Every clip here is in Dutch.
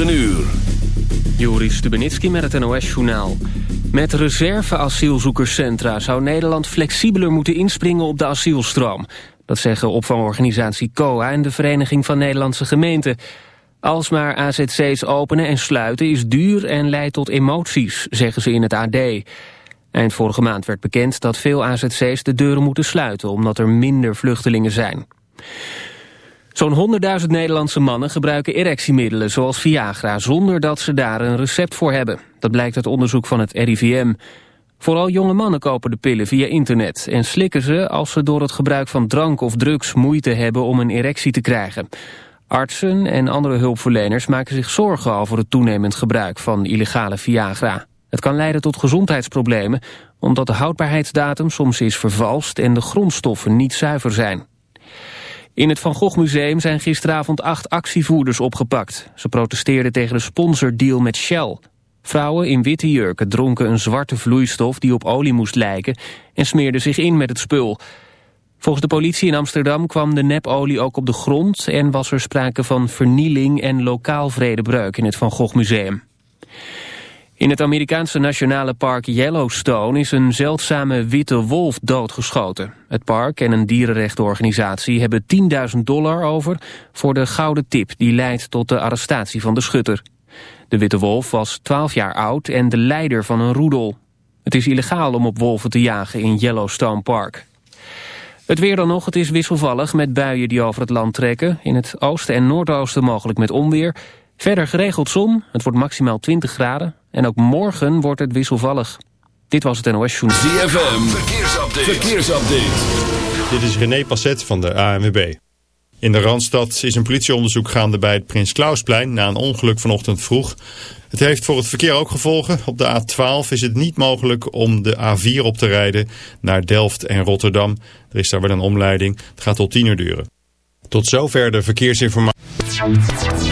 uur. Joris Stubenitski met het NOS-journaal. Met reserve-asielzoekerscentra zou Nederland flexibeler moeten inspringen op de asielstroom. Dat zeggen opvangorganisatie COA en de Vereniging van Nederlandse Gemeenten. Alsmaar AZC's openen en sluiten is duur en leidt tot emoties, zeggen ze in het AD. Eind vorige maand werd bekend dat veel AZC's de deuren moeten sluiten... omdat er minder vluchtelingen zijn. Zo'n 100.000 Nederlandse mannen gebruiken erectiemiddelen zoals Viagra... zonder dat ze daar een recept voor hebben. Dat blijkt uit onderzoek van het RIVM. Vooral jonge mannen kopen de pillen via internet... en slikken ze als ze door het gebruik van drank of drugs moeite hebben om een erectie te krijgen. Artsen en andere hulpverleners maken zich zorgen over het toenemend gebruik van illegale Viagra. Het kan leiden tot gezondheidsproblemen, omdat de houdbaarheidsdatum soms is vervalst en de grondstoffen niet zuiver zijn. In het Van Gogh Museum zijn gisteravond acht actievoerders opgepakt. Ze protesteerden tegen de sponsordeal met Shell. Vrouwen in witte jurken dronken een zwarte vloeistof die op olie moest lijken... en smeerden zich in met het spul. Volgens de politie in Amsterdam kwam de nepolie ook op de grond... en was er sprake van vernieling en lokaal vredebreuk in het Van Gogh Museum. In het Amerikaanse nationale park Yellowstone is een zeldzame witte wolf doodgeschoten. Het park en een dierenrechtenorganisatie hebben 10.000 dollar over voor de gouden tip die leidt tot de arrestatie van de schutter. De witte wolf was 12 jaar oud en de leider van een roedel. Het is illegaal om op wolven te jagen in Yellowstone Park. Het weer dan nog, het is wisselvallig met buien die over het land trekken. In het oosten en noordoosten mogelijk met onweer. Verder geregeld zon, het wordt maximaal 20 graden. En ook morgen wordt het wisselvallig. Dit was het NOS Journal. ZFM, verkeersupdate. verkeersupdate. Dit is René Passet van de ANWB. In de Randstad is een politieonderzoek gaande bij het Prins Klausplein... na een ongeluk vanochtend vroeg. Het heeft voor het verkeer ook gevolgen. Op de A12 is het niet mogelijk om de A4 op te rijden naar Delft en Rotterdam. Er is daar wel een omleiding. Het gaat tot 10 uur duren. Tot zover de verkeersinformatie.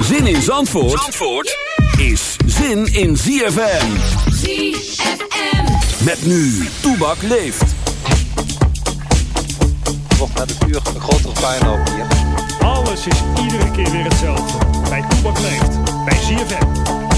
Zin in Zandvoort, Zandvoort is zin in ZFM. ZFM. Met nu, Toebak leeft. Nog naar de uur een grotere puinhoop hier. Alles is iedere keer weer hetzelfde. Bij Toebak leeft. Bij ZFM.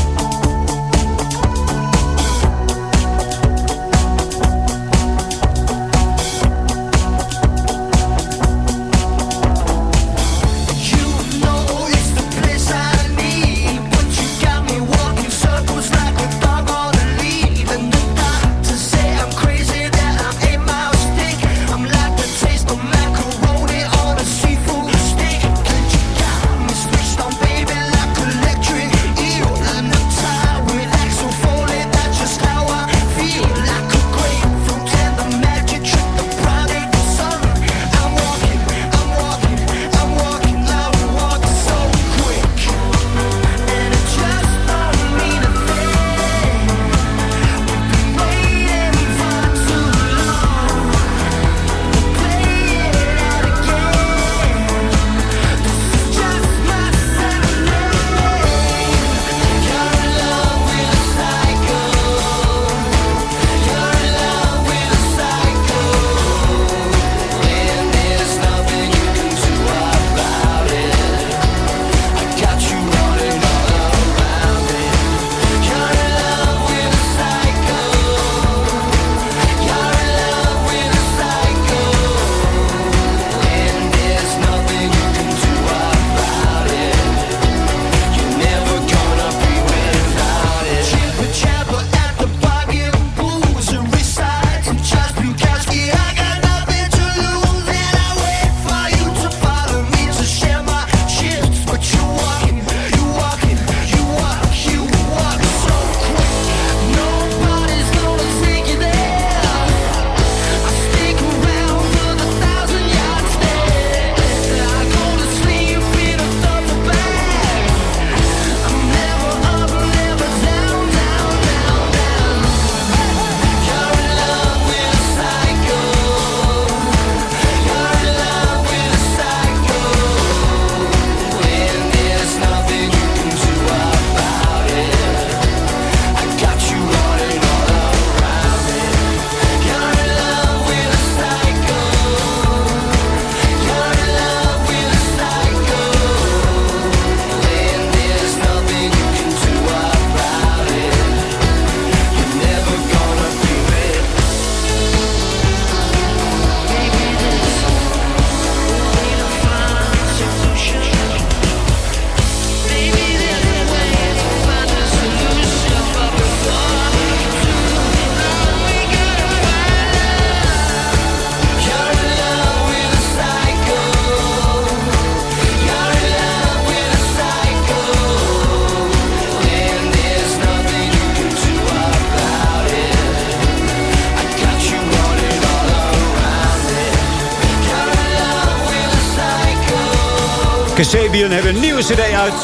Kasabian hebben een nieuwe cd uit.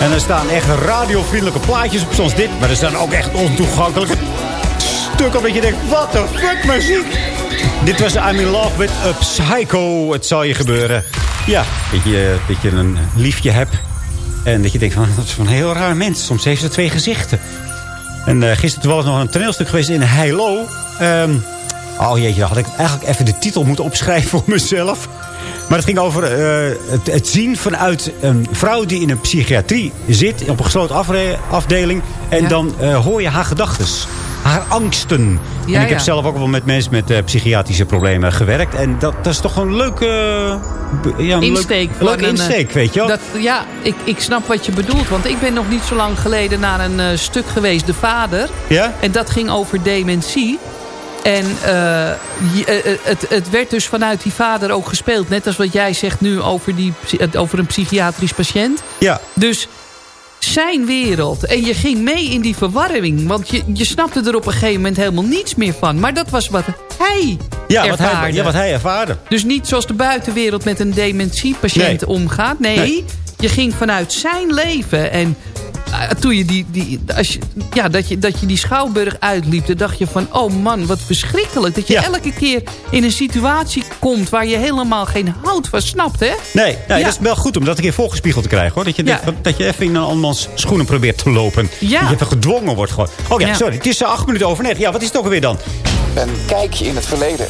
En er staan echt radiovriendelijke plaatjes op, zoals dit. Maar er staan ook echt ontoegankelijke stukken dat je denkt, what the fuck muziek. Dit was I'm in love with a psycho. Het zal je gebeuren. Ja, dat je, dat je een liefje hebt. En dat je denkt, van, dat is een heel raar mens. Soms heeft ze twee gezichten. En uh, gisteren toevallig nog een toneelstuk geweest in Heilo. Um, oh jeetje, had ik eigenlijk even de titel moeten opschrijven voor mezelf. Maar het ging over uh, het, het, zien vanuit een vrouw die in een psychiatrie zit. Op een gesloten afdeling. En ja. dan uh, hoor je haar gedachtes. Haar angsten. Ja, en ik heb zelf ook wel met mensen met uh, psychiatrische problemen gewerkt. En dat, dat is toch een leuke... ja, een insteek. Leuk, leuke insteek, weet je wel. Dat, ja, ik, ik snap wat je bedoelt. Want ik ben nog niet zo lang geleden naar een stuk geweest. De Vader. Ja? En dat ging over dementie. En uh, het, het, werd dus vanuit die vader ook gespeeld. Net als wat jij zegt nu over, die, over een psychiatrisch patiënt. Ja. Dus zijn wereld. En je ging mee in die verwarring. Want je, je snapte er op een gegeven moment helemaal niets meer van. Maar dat was wat hij ja, ervaarde. Wat hij, ja, wat hij ervaarde. Dus niet zoals de buitenwereld met een dementiepatiënt nee. omgaat. Nee, nee, je ging vanuit zijn leven. En toen je die, die, als je, ja, dat, je, dat je die schouwburg uitliep, dan dacht je van... oh man, wat verschrikkelijk. Dat je ja. elke keer in een situatie komt... waar je helemaal geen hout van snapt, hè? Nee, nee ja. dat is wel goed om dat een keer voorgespiegeld te krijgen, hoor. Dat je, ja. dat, dat je even in een andermans schoenen probeert te lopen. Ja. Dat je even gedwongen wordt gewoon. Oh ja, sorry, het is acht minuten over net. Ja, wat is het ook alweer dan? Een kijkje in het verleden.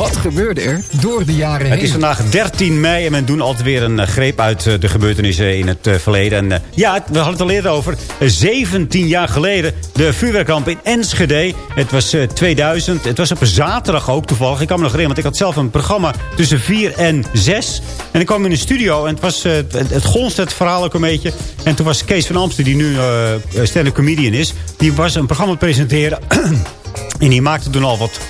Wat gebeurde er door de jaren heen? Het is vandaag 13 mei en we doen altijd weer een uh, greep uit uh, de gebeurtenissen in het uh, verleden. En ja, we hadden het al eerder over. 17 jaar geleden de vuurwerkramp in Enschede. Het was 2000. Het was op een zaterdag ook toevallig. Ik kan me nog herinneren, want ik had zelf een programma tussen 4 en 6. En ik kwam in de studio en het, was, het, het gonste het verhaal ook een beetje. En toen was Kees van Amster, die nu stand-up comedian is. Die was een programma presenteren... En die maakte toen al wat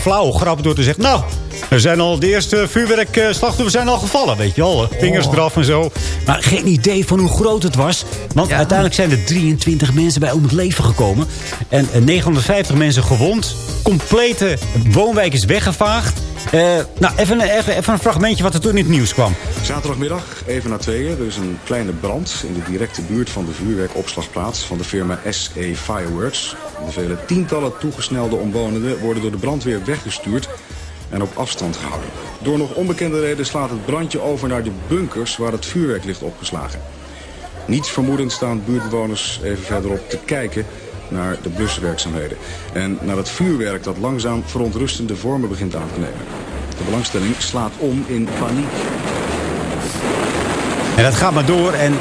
flauwe grappen door te zeggen... nou, er zijn al de eerste vuurwerkslachtoffers zijn al gevallen, weet je wel. Vingers oh. eraf en zo. Maar geen idee van hoe groot het was. Want ja. uiteindelijk zijn er 23 mensen bij om het leven gekomen. En 950 mensen gewond. Complete woonwijk is weggevaagd. Uh, nou, even, even, even, een fragmentje wat er toen in het nieuws kwam. Zaterdagmiddag, even na tweeën. Er is een kleine brand in de directe buurt van de vuurwerkopslagplaats van de firma SE Fireworks. De vele tientallen toegesnelde omwonenden worden door de brandweer weggestuurd en op afstand gehouden. Door nog onbekende reden slaat het brandje over naar de bunkers waar het vuurwerk ligt opgeslagen. Niets vermoedend staan buurtbewoners even verderop te kijken naar de bluswerkzaamheden. En naar het vuurwerk dat langzaam verontrustende vormen begint aan te nemen. De belangstelling slaat om in paniek. En dat gaat maar door. En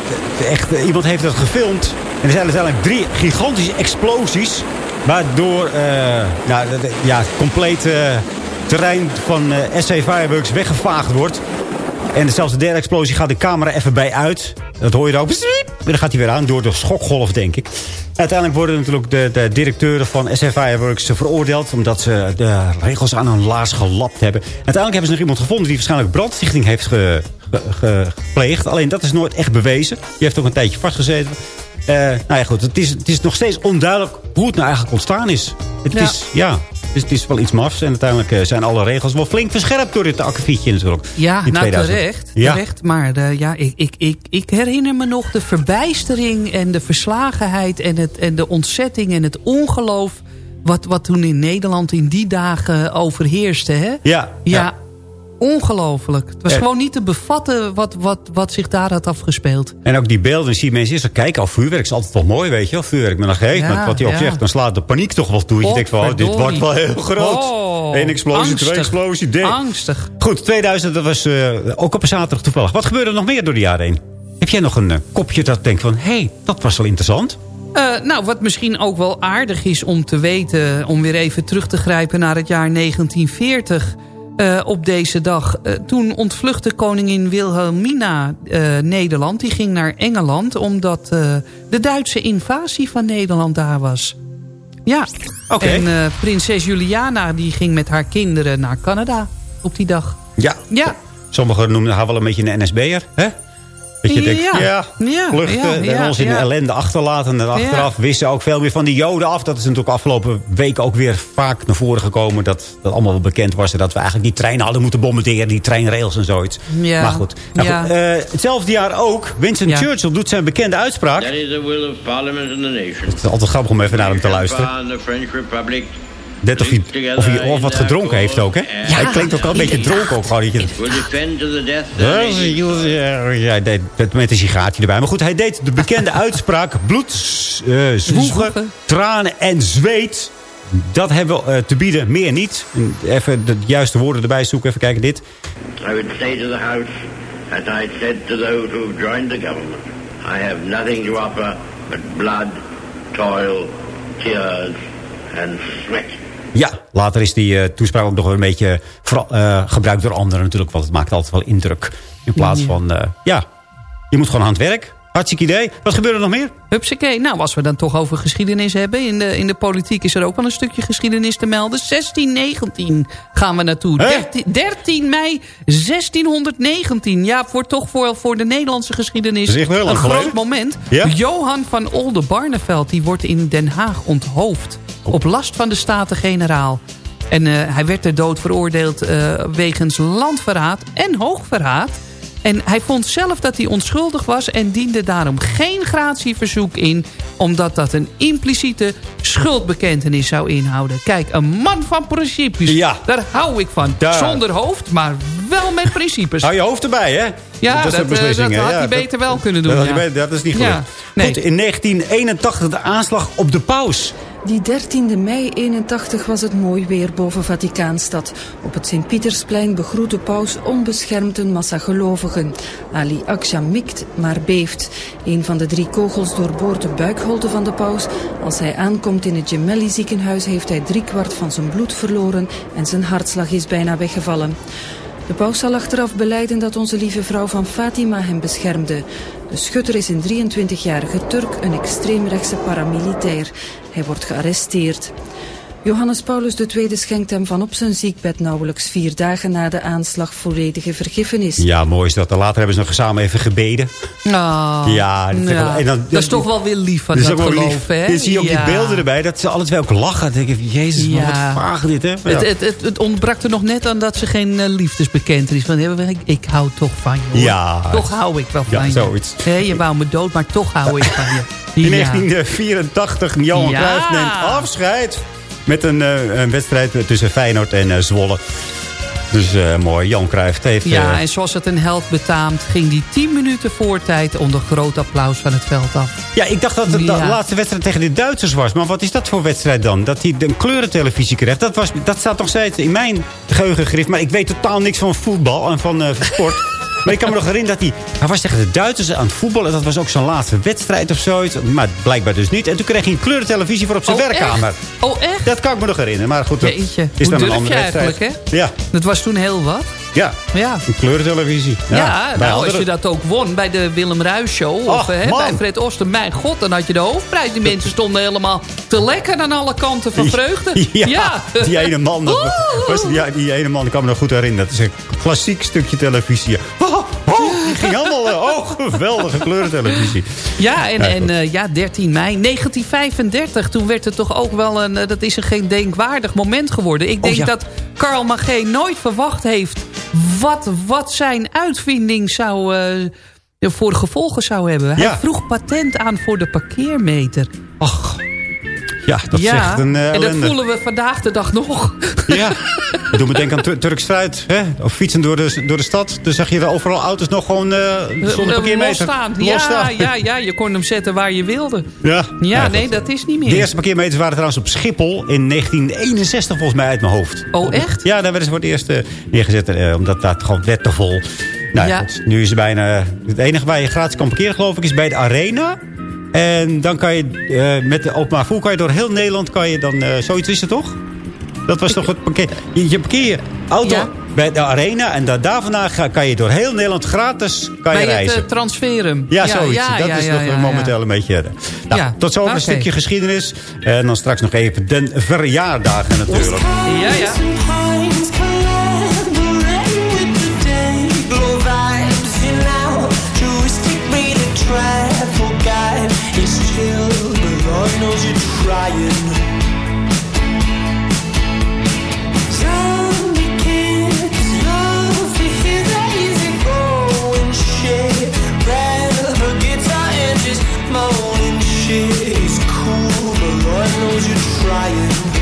echt, iemand heeft dat gefilmd. En er zijn uiteindelijk drie gigantische explosies. Waardoor uh, nou, ja, compleet uh, terrein van uh, SC Fireworks weggevaagd wordt. En zelfs de derde explosie gaat de camera even bij uit. Dat hoor je er ook. En dan gaat hij weer aan door de schokgolf, denk ik. Uiteindelijk worden natuurlijk de, de directeuren van SF Fireworks veroordeeld... omdat ze de regels aan hun laars gelapt hebben. Uiteindelijk hebben ze nog iemand gevonden... die waarschijnlijk brandstichting heeft ge, ge, ge, gepleegd. Alleen dat is nooit echt bewezen. Die heeft ook een tijdje vastgezeten. Uh, nou ja, goed. Het is, het is nog steeds onduidelijk hoe het nou eigenlijk ontstaan is. Het ja. is, ja... Dus het is wel iets mafs. En uiteindelijk uh, zijn alle regels wel flink verscherpt door dit akkefietje natuurlijk. Ja, in nou 2000. terecht. Ja. terecht maar de, ja, ik, ik, ik, ik herinner me nog de verbijstering en de verslagenheid... en, het, en de ontzetting en het ongeloof... Wat, wat toen in Nederland in die dagen overheerste. Hè? Ja, ja. ja ongelooflijk. Het was gewoon niet te bevatten wat, wat, wat zich daar had afgespeeld. En ook die beelden, zie je mensen eerst kijken. Al vuurwerk is altijd wel mooi, weet je wel. Vuurwerk. Maar een gegeven Ja, moment, wat hij ook ja. zegt, dan slaat de paniek toch wel toe. Je denkt van, oh, dit wordt wel heel groot. Oh, Eén explosie, angstig. twee explosie. Angstig. Goed, 2000, dat was eh, ook op een zaterdag toevallig. Wat gebeurde er nog meer door de jaren heen? Heb jij nog een eh, kopje dat denkt van, hé, hey, dat was wel interessant? Eh, nou, wat misschien ook wel aardig is om te weten... om weer even terug te grijpen naar het jaar 1940... eh, op deze dag. Eh, toen ontvluchtte koningin Wilhelmina eh, Nederland. Die ging naar Engeland omdat de Duitse invasie van Nederland daar was. Ja, Oké. en prinses Juliana die ging met haar kinderen naar Canada op die dag. Ja. Ja, Sommigen noemen haar wel een beetje een NSB'er, hè? Dat je denkt, Ja. ja, Ja, vluchten ja, en ja, ons in ellende achterlaten. En achteraf wisten ook veel meer van die joden af. Dat is natuurlijk afgelopen weken ook weer vaak naar voren gekomen. Dat dat allemaal wel bekend was. En dat we eigenlijk die treinen hadden moeten bombarderen. Die treinrails en zoiets. Ja. Maar goed. Nou Ja. goed, eh, hetzelfde jaar ook. Winston Ja. Churchill doet zijn bekende uitspraak. That is the will of Parliament and the nation. Het is altijd grappig om even naar hem te luisteren. Net of hij, of hij of wat gedronken heeft ook, hè? Hij klinkt ook wel een beetje dronken ook. Gewoon, dat je, Ja, ja, ja, deed met- een sigaartje erbij. Maar goed, hij deed de bekende uitspraak... bloed, eh, zwoegen, tranen en zweet. Dat hebben we eh, te bieden, meer niet. En Even de juiste woorden erbij zoeken. Even kijken, dit. I would say to the House, as I said to those who joined the government, I have nothing to offer but blood, toil, tears, and sweat. Ja, later is die eh, toespraak ook nog een beetje vooral, eh, gebruikt door anderen natuurlijk. Want het maakt altijd wel indruk. In plaats Ja. van, eh, ja, je moet gewoon aan het werk. Hartstikke idee. Wat gebeurt er nog meer? Hupsakee. Nou, als we dan toch over geschiedenis hebben. In de, in de politiek is er ook wel een stukje geschiedenis te melden. 1619 gaan we naartoe. Hè? 13, 13 mei 1619. Ja, voor, toch voor, voor de Nederlandse geschiedenis een groot moment. Ja? Johan van Oldenbarneveld die wordt in Den Haag onthoofd. Op last van de Staten-Generaal. En eh, hij werd ter dood veroordeeld eh, wegens landverraad en hoogverraad. En hij vond zelf dat hij onschuldig was en diende daarom geen gratieverzoek in... omdat dat een impliciete schuldbekentenis zou inhouden. Kijk, een man van principes, Ja. daar hou ik van. Daar. Zonder hoofd, maar wel met principes. Hou je hoofd erbij, hè? Ja, dat, soort eh, dat had ja. hij beter wel kunnen doen. Dat, ja. beter- dat is niet goed. Nee. Goed, in 1981 de aanslag op de paus. Die 13e mei 81 was het mooi weer boven Vaticaanstad. Op het Sint-Pietersplein begroet de paus onbeschermd een massa gelovigen. Ali Aksha mikt, maar beeft. Een van de drie kogels doorboort de buikholte van de paus. Als hij aankomt in het Gemelli ziekenhuis heeft hij driekwart van zijn bloed verloren en zijn hartslag is bijna weggevallen. De paus zal achteraf beleiden dat onze lieve vrouw van Fatima hem beschermde. De schutter is een 23-jarige Turk, een extreemrechtse paramilitair. Hij wordt gearresteerd. Johannes Paulus II schenkt hem van op zijn ziekbed nauwelijks vier dagen na de aanslag volledige vergiffenis. Ja, mooi is dat. En later hebben ze nog samen even gebeden. Oh, Ja, dat en dan- dat is toch wel weer lief van dat ook wel lief. geloof, hè? Je ook Ja. die beelden erbij. Dat ze alles wel ook lachen. Dan denk ik, jezus, Ja. wat vaag dit, hè? Ja. Het, het, het, het ontbrak er nog net aan dat ze geen eh, liefdesbekentenis van hebben. Ik, ik hou toch van je. Hoor. Ja. Toch hou ik wel Ja, van je. zoiets. Je wou me dood, maar toch hou ik van je. In Ja. 1984, Johan Ja. Cruijff neemt afscheid. Met een, eh, een wedstrijd tussen Feyenoord en eh, Zwolle. Dus eh, mooi, Jan Cruijff heeft... Ja, en zoals het een held betaamt, ging die 10 minuten voor tijd onder groot applaus van het veld af. Ja, ik dacht dat het de laatste wedstrijd tegen de Duitsers was. Maar wat is dat voor wedstrijd dan? Dat hij een kleurentelevisie kreeg. Dat, was, dat staat nog steeds in mijn geheugengrift. Maar ik weet totaal niks van voetbal en van sport. maar ik kan me nog herinneren dat hij... Hij was tegen de Duitsers aan het voetballen. Dat was ook zijn laatste wedstrijd of zoiets. Maar blijkbaar dus niet. En toen kreeg hij een kleurentelevisie voor op zijn Oh, werkkamer. echt? Oh, echt? Dat kan ik me nog herinneren. Maar goed, dat Jeetje, is hoe dan een andere wedstrijd. hè? Ja, Dat was toen heel wat. ja. Ja. Een kleurentelevisie. Ja, Ja, nou, als je dat ook won bij de Willem Ruijs Show... of eh, bij Fred Oster, mijn god, dan had je de hoofdprijs. Die mensen stonden helemaal te lekker aan alle kanten van vreugde. Ja, die ene man. dat was, die, die ene man, ik kan me nog goed herinneren. Dat is een klassiek stukje televisie. Ging allemaal... eh, Oh, geweldige kleurentelevisie. Ja, en, Ja, en eh, ja, 13 mei 1935. Toen werd het toch ook wel een... eh, dat is een geen denkwaardig moment geworden. Ik denk Oh, ja. dat Karl Magé nooit verwacht heeft... wat, wat zijn uitvinding zou... voor gevolgen zou hebben. Hij Ja. vroeg patent aan voor de parkeermeter. Ach, ja, dat ja, echt een eh, en dat voelen we vandaag de dag nog. Ja, doet me denken aan Tur- Turks fruit. Hè? Of fietsen door de, door de stad. Dan zag je er overal auto's nog gewoon eh zonder Eh, parkeermeter. Los Ja, staan. ja, ja, je kon hem zetten waar je wilde. Ja, Ja, Nou, nee, goed. dat is niet meer. De eerste parkeermeters waren trouwens op Schiphol in 1961 volgens mij uit mijn hoofd. Oh, echt? Ja, daar werden ze voor het eerst neergezet. omdat dat gewoon werd te vol. Nou Ja. goed, nu is het bijna... Het enige waar je gratis kan parkeren geloof ik is bij de Arena. En dan kan je eh, met de openbaar vervoer kan je door heel Nederland kan je dan... eh, zoiets is het toch? Dat was toch het parkeer... Je, je parkeer je auto Ja. bij de Arena. En da daar vandaan ga- kan je door heel Nederland gratis kan je Bij reizen. het uh, transferum. Ja, zoiets. dat is nog momenteel een beetje... eh, Nou, tot zover een stukje geschiedenis. En dan straks nog even de verjaardagen natuurlijk. Ja, ja. Is chill, but Lord knows you're trying. Love easy going shit. Guitar and just moaning shit. It's cool, but Lord knows you're trying.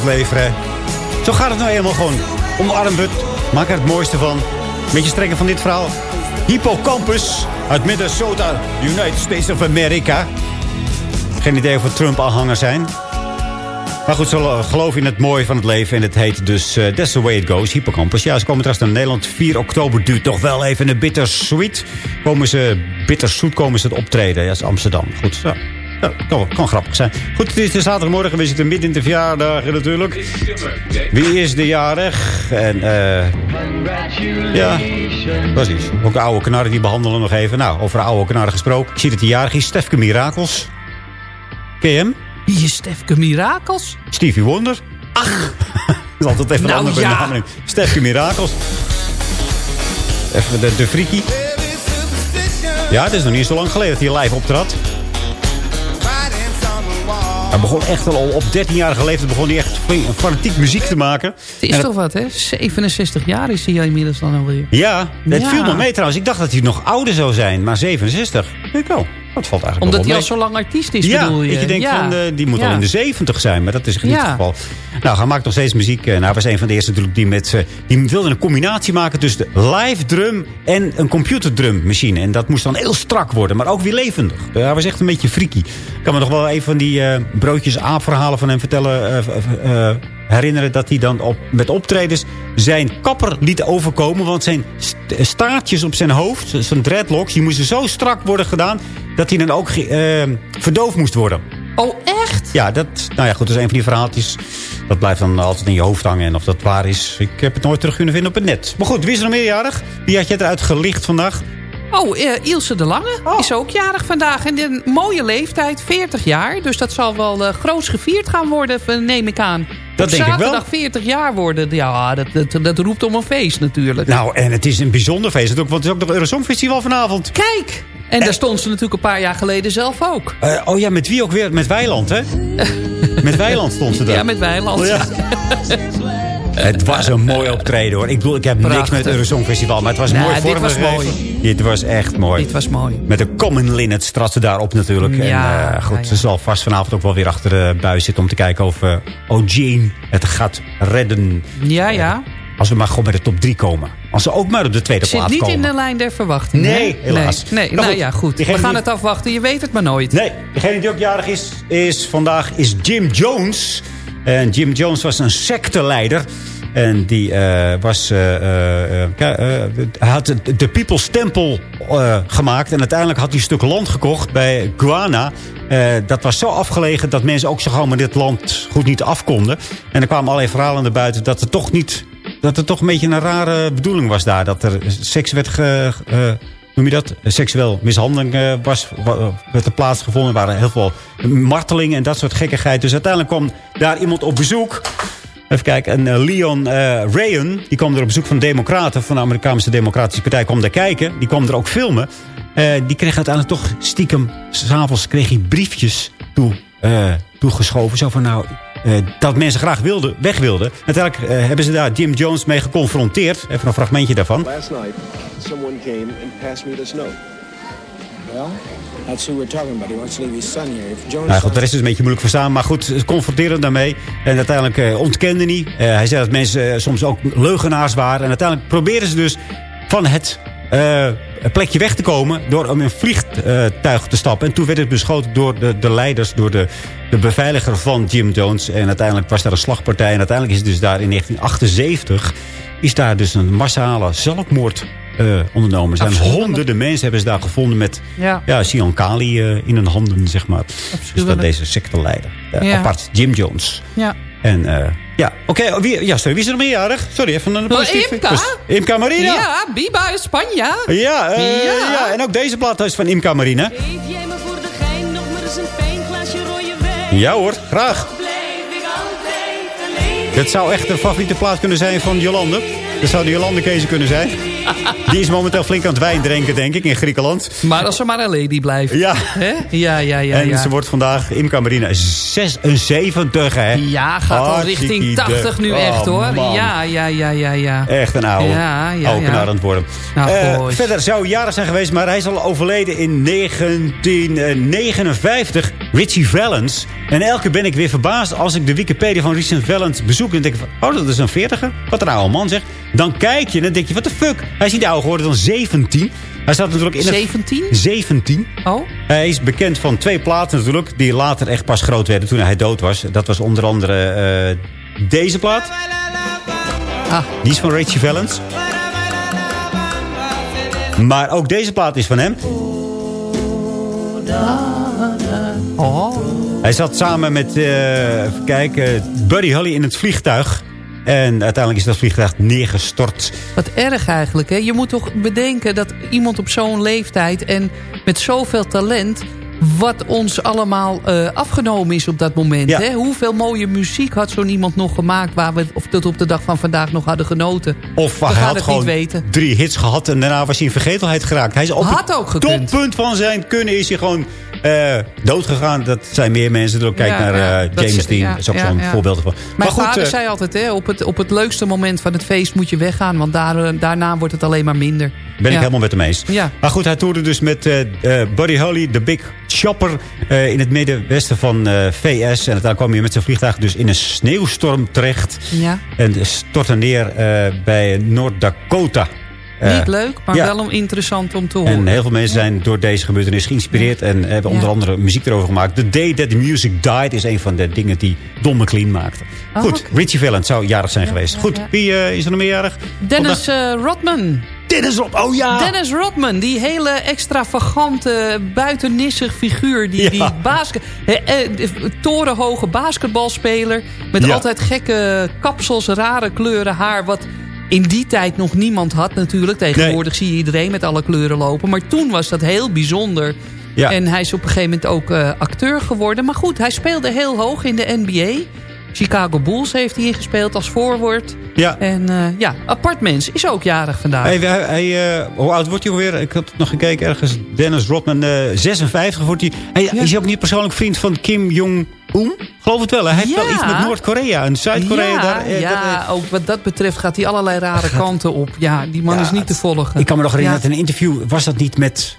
Gaat hè. Zo gaat het nou eenmaal gewoon. Omarm het. Maak er het mooiste van. Beetje strekken van dit verhaal. Hippocampus uit Minnesota, United States of America. Geen idee of we Trump-aanhanger zijn. Maar goed, ze geloven in het mooie van het leven. En het heet dus eh, That's the way it goes, Hippocampus. Ja, ze komen trouwens naar Nederland. 4 oktober duurt toch wel even een bittersweet. Komen ze, bitterzoet komen ze het optreden. Ja, dat is Amsterdam. Goed, ja. Kan, kan grappig zijn. Goed, het is de zaterdagmorgen. We zitten midden in de verjaardagen natuurlijk. Wie is de jarig? En eh... ja, precies. Ook oude knarren die behandelen nog even. Nou, over oude knarren gesproken. Ik zie dat hij jarig is. Stefke Mirakels. Ken je hem? Wie is Stefke Mirakels? Stevie Wonder. Ach. dat is altijd even Nou, een andere ja. benaming. Stefke Mirakels. Even de, de friekie. Ja, het is nog niet zo lang geleden dat hij live optrad. Hij begon echt al op 13-jarige leeftijd begon hij echt fanatiek muziek te maken. Het is toch wat, hè? 67 jaar is hij inmiddels dan alweer. Ja, het Ja. viel me mee trouwens. Ik dacht dat hij nog ouder zou zijn, maar 67. Ik wel. Dat valt eigenlijk Omdat hij al zo lang artiest is, ja, bedoel je? dat je denkt Ja. van, eh, die moet Ja. al in de 70 zijn. Maar dat is niet het geval. Nou, hij maakt nog steeds muziek. En hij was een van de eerste natuurlijk die met... eh, die wilde een combinatie maken tussen de live drum en een computerdrum machine. En dat moest dan heel strak worden, maar ook weer levendig. Eh, Hij was echt een beetje freaky. Ik kan me nog wel even van die eh, broodjes aapverhalen van hem vertellen... eh, eh, eh, herinneren dat hij dan op, met optredens zijn kapper liet overkomen. Want zijn st- staartjes op zijn hoofd, zijn dreadlocks... die moesten zo strak worden gedaan... dat hij dan ook eh, verdoofd moest worden. Oh, echt? Ja, dat, nou ja, goed, dat is een van die verhaaltjes. Dat blijft dan altijd in je hoofd hangen. En of dat waar is, ik heb het nooit terug kunnen vinden op het net. Maar goed, wie is er nog meerjarig? Wie had je eruit gelicht vandaag? Oh, eh, Ilse de Lange is ook jarig vandaag. En een mooie leeftijd, 40 jaar. Dus dat zal wel uh, groots gevierd gaan worden, eh, neem ik aan. Dat denk ik wel. zaterdag 40 jaar worden, ja, dat, dat, dat roept om een feest natuurlijk. Nou, en het is een bijzonder feest. Want het is ook nog Eurosong Festival vanavond. Kijk! En daar stond ze natuurlijk een paar jaar geleden zelf ook. Eh, oh ja, met wie ook weer? Met Weiland, hè? met Weiland stond ze daar. Ja, met Weiland. Oh, ja. Het was een mooi optreden hoor. Ik bedoel, ik heb Prachtig. niks met het Eurosong Festival. Maar het was Nee, mooi dit was mooi. Dit was echt mooi. Dit was mooi. Met de Common Linnet ze daarop natuurlijk. Ja, en eh, goed, ja, ja. ze zal vast vanavond ook wel weer achter de buis zitten... om te kijken of uh, O'Gene het gaat redden. Ja, ja. Als we maar gewoon bij de top 3 komen. Als ze ook maar op de tweede Zit plaats niet komen. in de lijn der verwachting. Nee, hè? helaas. Nee, nee. Nou nou ja, goed. We gaan die- het afwachten. Je weet het maar nooit. Nee, degene die ook jarig is, is vandaag is Jim Jones. En Jim Jones was een secteleider. En die eh, was, eh, eh, eh, hij had de- People's Temple gemaakt. En uiteindelijk had hij een stuk land gekocht bij Guana. Dat was zo afgelegen dat mensen ook zo gauw met dit land goed niet af konden. En er kwamen allerlei verhalen naar buiten dat het toch niet... Dat het toch een beetje een rare bedoeling was daar. Dat er seks werd ge, noem je dat? Seksueel mishandeling eh, was, wa- werd er plaatsgevonden. Er waren heel veel martelingen en dat soort gekkigheid. Dus uiteindelijk kwam daar iemand op bezoek. Even kijken. En eh, Leon eh Rayon, die kwam er op bezoek van de Democraten... van de Amerikaanse Democratische Partij, kwam daar kijken. Die kwam er ook filmen. Die kreeg uiteindelijk toch stiekem... s'avonds kreeg hij briefjes toe, toegeschoven. Zo van nou... eh, dat mensen graag wilden, weg wilden. Uiteindelijk eh, hebben ze daar Jim Jones mee geconfronteerd. Even een fragmentje daarvan. Last night, someone came and passed me this note. Well, that's who we're talking about. He wants to leave his son here. If Jonas Nou goed, de rest is een beetje moeilijk verstaan. Maar goed, ze confronteren daarmee. En uiteindelijk eh, ontkende hij. Eh, hij zei dat mensen soms ook leugenaars waren. En uiteindelijk proberen ze dus van het eh, plekje weg te komen... door om in een vliegtuig te stappen. En toen werd het beschoten door de, de leiders... door de, de beveiliger van Jim Jones. En uiteindelijk was daar een slagpartij. En uiteindelijk is het dus daar in 1978... is daar dus een massale zelfmoord eh, ondernomen. Er zijn honderden mensen hebben ze daar gevonden met Ja. ja, Sian Kali eh, in hun handen, zeg maar. Dus dat deze secteleider. Uh, Ja. Apart, Jim Jones. Ja. En eh, ja, oké, wie, ja, sorry, wie is er nog meerjarig? Sorry, even een positieve... Imka? pos- Imka Marina. Ja, Biba in Spanje. Ja, eh, Ja. ja, en ook deze plaat is van Imka Marina. Geef jij me voor de gein nog maar eens een fijn glaasje rode wijn. Ja hoor, graag. Dit zou echt de favoriete plaat kunnen zijn van Jolande. Dat zou de Jolande Kezen kunnen zijn. Die is momenteel flink aan het wijn drinken, denk ik, in Griekenland. Maar als ze maar een lady blijft. Ja. Hè? Ja, ja, ja. en ja. ze wordt vandaag, Imka Marina, 76, hè? Ja, gaat al richting 80 nu idee. echt Oh, hoor. man. Ja, ja, ja, ja, ja. Echt een oude. Ja, ja, oude ja. aan het worden. Nou, Eh, verder zou jarig zijn geweest, maar hij is al overleden in 1959. Richie Valens. En elke keer ben ik weer verbaasd als ik de Wikipedia van Richie Valens bezoek. En denk ik van, oh, dat is een veertiger. Wat een oude man zeg. Dan kijk je en dan denk je, wat de fuck? Hij is niet ouder geworden dan 17. Hij staat natuurlijk in het... 17? 17. Oh? Hij is bekend van twee platen natuurlijk, die later echt pas groot werden toen hij dood was. Dat was onder andere eh, deze plaat. Ah. Die is van Richie Valens. Maar ook deze plaat is van hem. Oh. Hij zat samen met, eh, even kijken, Buddy Holly in het vliegtuig. En uiteindelijk is dat vliegtuig neergestort. Wat erg eigenlijk, hè? Je moet toch bedenken dat iemand op zo'n leeftijd... en met zoveel talent... wat ons allemaal eh, afgenomen is op dat moment. Ja. Hè? Hoeveel mooie muziek had zo'n iemand nog gemaakt... waar we of tot op de dag van vandaag nog hadden genoten. Of we hij had het gewoon niet weten. drie hits gehad en daarna was hij in vergetelheid geraakt. Hij is op Had het ook gekund. toppunt van zijn kunnen is hij gewoon eh doodgegaan. Dat zijn meer mensen. Ook kijk Ja, naar eh, dat James Dean. ja, Dat is ook zo'n voorbeeld van. Mijn maar goed, vader zei altijd, hè, op, het, op het leukste moment van het feest moet je weggaan. Want daar, daarna wordt het alleen maar minder. Ben ik helemaal met hem eens. Maar goed, hij toerde dus met Buddy Holly, de Big Chopper... eh, in het middenwesten van eh, VS. En uiteindelijk kwam hij met zijn vliegtuig dus in een sneeuwstorm terecht. Ja. En stortte neer eh, bij Noord-Dakota. Niet leuk, maar ja. wel om interessant om te horen. En heel veel mensen zijn door deze gebeurtenis geïnspireerd... en hebben onder Ja. andere muziek erover gemaakt. The Day That The Music Died is een van de dingen die Don McLean maakte. Oh, Goed. Richie Valens zou jarig zijn geweest. Goed, wie is er nog meerjarig? Dennis Rodman. Dennis Rodman, oh ja! Dennis Rodman, die hele extravagante, buitennissig figuur. Die, Ja. die basket, eh, eh, torenhoge basketbalspeler. Met Ja. altijd gekke kapsels, rare kleuren haar. Wat in die tijd nog niemand had natuurlijk. Tegenwoordig zie je iedereen met alle kleuren lopen. Maar toen was dat heel bijzonder. Ja. En hij is op een gegeven moment ook eh, acteur geworden. Maar goed, hij speelde heel hoog in de NBA. Chicago Bulls heeft hij ingespeeld als forward. Ja. En eh, ja, apart mens. Is ook jarig vandaag. Hij, hij, eh, hoe oud wordt hij alweer? Ik had het nog gekeken ergens. Dennis Rodman, eh 56 wordt hij. Hij is ook niet persoonlijk vriend van Kim Jong-un? Geloof het wel. hè? Hij heeft Ja. wel iets met Noord-Korea en Zuid-Korea. ja, daar, eh, ja eh, ook wat dat betreft gaat hij allerlei rare kanten op. Ja, die man Ja, is niet te volgen. Ik kan me nog herinneren Ja. dat in een interview... was dat niet met,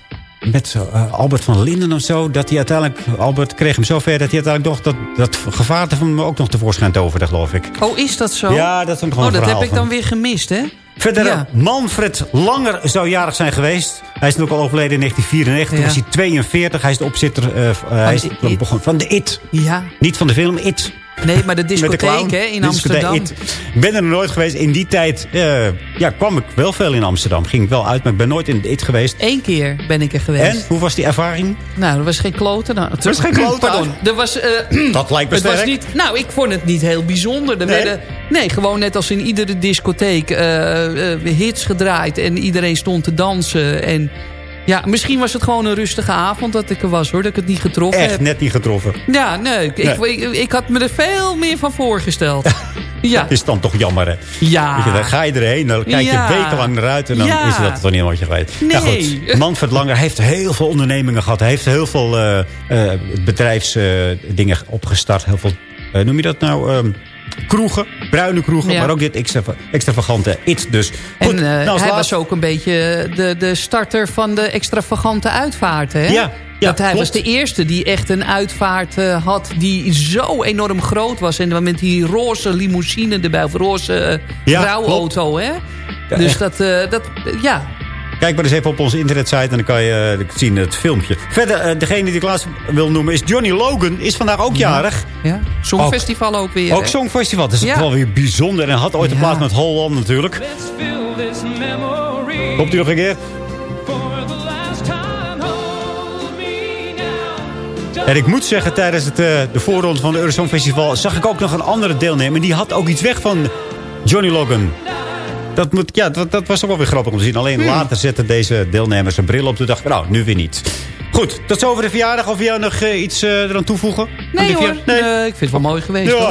met eh, Albert van Linden of zo... dat hij uiteindelijk... Albert kreeg hem zo ver dat hij uiteindelijk nog... dat, dat gevaarte van hem ook nog tevoorschijn toverde, geloof ik. Oh, is dat zo? Ja, dat is ook gewoon Oh, dat heb ik dan weer gemist, hè? Verder, Ja. Manfred Langer zou jarig zijn geweest. Hij is natuurlijk al overleden in 1994. Toen Ja. was hij 42. Hij is de opzitter eh, eh, hij is begon, van de IT. Ja. Niet van de film It. Nee, maar de discotheek hè, in Amsterdam. Ik ben er nooit geweest. In die tijd eh, ja, kwam ik wel veel in Amsterdam. Ging ik wel uit, maar ik ben nooit in de It geweest. Eén keer ben ik er geweest. En, hoe was die ervaring? Nou, er was geen kloten. Nou, het was geen kloten? Pardon. Er was, eh, Dat lijkt me het was niet, Nou, ik vond het niet heel bijzonder. Er Nee? werden, nee, gewoon net als in iedere discotheek eh, hits gedraaid. En iedereen stond te dansen. En ja, misschien was het gewoon een rustige avond dat ik er was, hoor. Dat ik het niet getroffen Echt heb. net niet getroffen. Ja, nee. Ik, Nee. Ik, ik had me er veel meer van voorgesteld. ja. Is dan toch jammer, hè? Ja. Weet je, dan ga je erheen, dan kijk je Ja. wekenlang naar uit... en dan Ja. is dat toch niet wat je geweest. Nee. Nou goed, Manfred Langer heeft heel veel ondernemingen gehad. Hij heeft heel veel eh bedrijfsdingen opgestart. Heel veel, eh, noem je dat nou... ehm, kroegen, bruine kroegen, Ja. maar ook dit extra, extravagante it dus. Goed, En eh, nou, hij was ook een beetje de, de starter van de extravagante uitvaart. Hè? Ja, ja, dat hij klopt. was de eerste die echt een uitvaart eh, had die zo enorm groot was. En met die roze limousine erbij, of roze eh, Ja, rouwauto. Hè? Ja, dus echt. dat, eh, dat, ja, Kijk maar eens even op onze internetsite en dan kan je eh, zien het filmpje. Verder, eh, degene die ik laatst wil noemen is Johnny Logan. Is vandaag ook jarig. ja. Songfestival ook, weer. Ook? Songfestival. Dat is Ja. wel weer bijzonder. En had ooit een Ja. plaats met Holland natuurlijk. Komt u nog een keer? En ik moet zeggen, tijdens het, eh, de voorronde van het Eurosong Festival... zag ik ook nog een andere deelnemer. Die had ook iets weg van Johnny Logan. Dat, moet, ja, dat, dat was ook wel weer grappig om te zien. Alleen Hmm. later zetten deze deelnemers een bril op. Toen dacht ik, nou, nu weer niet. Goed, tot zover de verjaardag. Of jij nog eh, iets eh, eraan toevoegen? Aan Nee hoor, nee, ik vind het wel mooi geweest. Ja, hoor.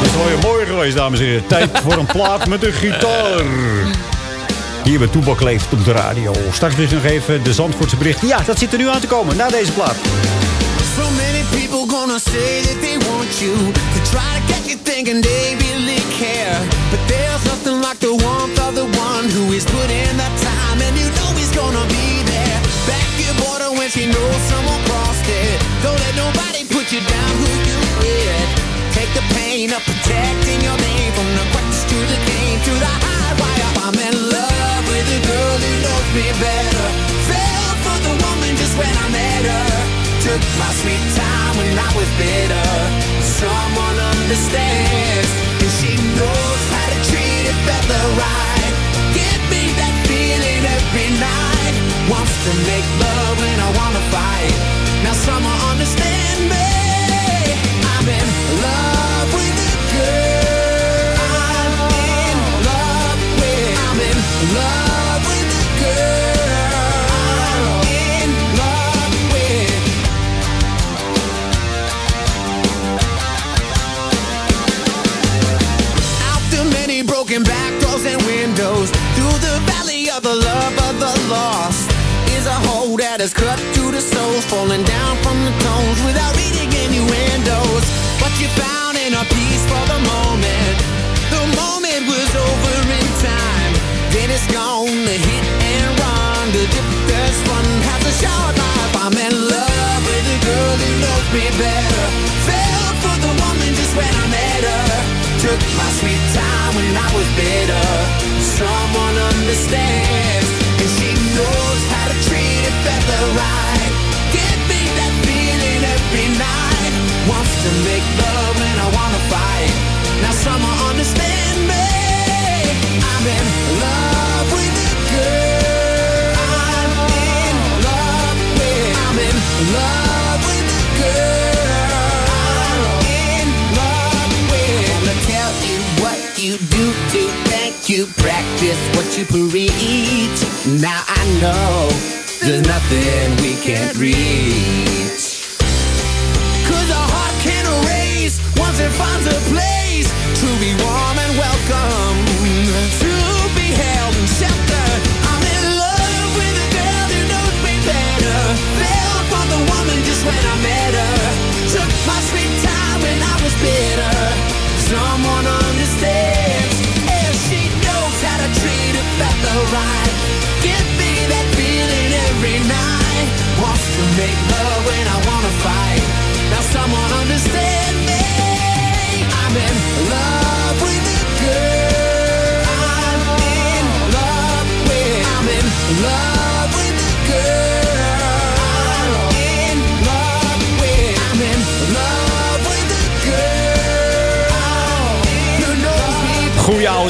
dat is wel weer mooi geweest, dames en heren. Tijd voor een plaat met een gitaar. Hier bij Toebak leeft op de radio. Straks weer nog even de Zandvoortse berichten. Ja, dat zit er nu aan te komen, na deze plaat. People gonna say that they want you to try to get you thinking they really care. But there's nothing like the warmth of the one who is in that time and you know he's gonna be there. Back your border when she knows someone crossed it. Don't let nobody put you down who you with. Take the pain of protecting your name from the quest to the game to the high wire. I'm in love with a girl who knows me better. Fell for the woman just when I met her. Took my sweet time when I was bitter. Someone understands, and she knows how to treat a fella right. Give me that feeling every night. Wants to make love when I wanna fight. Now someone understand me. Falling down from the tones without reading innuendos But you found in a peace for the moment. The moment was over in time. Then it's gone, the hit and run. The that's fun has a short life. I'm in love with a girl who knows me better. Fell for the woman just when I met her. Took my sweet time when I was bitter. Someone understands, and she knows how to treat a fella right. To make love when I wanna fight. Now someone understand me. I'm in love with a girl. I'm in love with. I'm in love with a girl. I'm in love with. Wanna tell you what you do to thank you just what you preach. Now I know there's nothing we can't reach.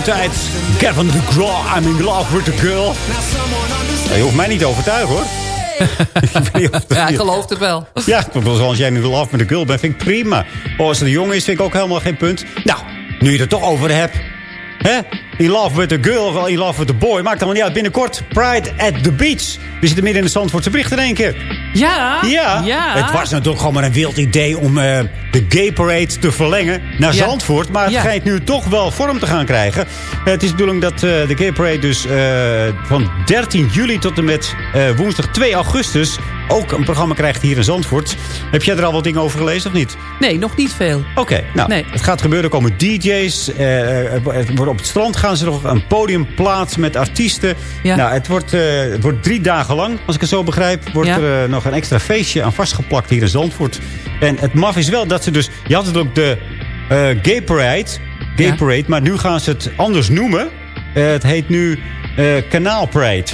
Tijd. Kevin DeGraw, I'm in love with a girl. Ja, je hoeft mij niet te overtuigen, hoor. Of Ja, ik geloof het wel. Ja, zoals jij in love met een girl bent, vind ik prima. Oh, als het een jongen is, vind ik ook helemaal geen punt. Nou, nu je het er toch over hebt. Hè? In love with a girl, in love with a boy. Maakt allemaal niet uit. Binnenkort Pride at the Beach. We zitten midden in de Zandvoortse bericht in één keer. Ja, Ja. ja. Het was natuurlijk gewoon maar een wild idee om eh, de gay parade te verlengen naar Ja. Zandvoort. Maar het Ja. schijnt nu toch wel vorm te gaan krijgen. Het is de bedoeling dat eh, de gay parade dus eh, van 13 juli tot en met woensdag 2 augustus ook een programma krijgt hier in Zandvoort. Heb jij er al wat dingen over gelezen of niet? Nee, nog niet veel. Oké, nou, Nee. het gaat gebeuren. Er komen DJ's. eh, wordt op het strand gaan ze nog een podium plaatsen met artiesten. Ja. Nou, het wordt, eh, het wordt drie dagen lang, als ik het zo begrijp. Wordt Ja. er eh, nog een extra feestje aan vastgeplakt hier in Zandvoort. En het maf is wel dat ze dus... Je had het ook de eh, Gay Parade. Gay Ja. Parade, maar nu gaan ze het anders noemen. Eh, het heet nu Kanaal Parade.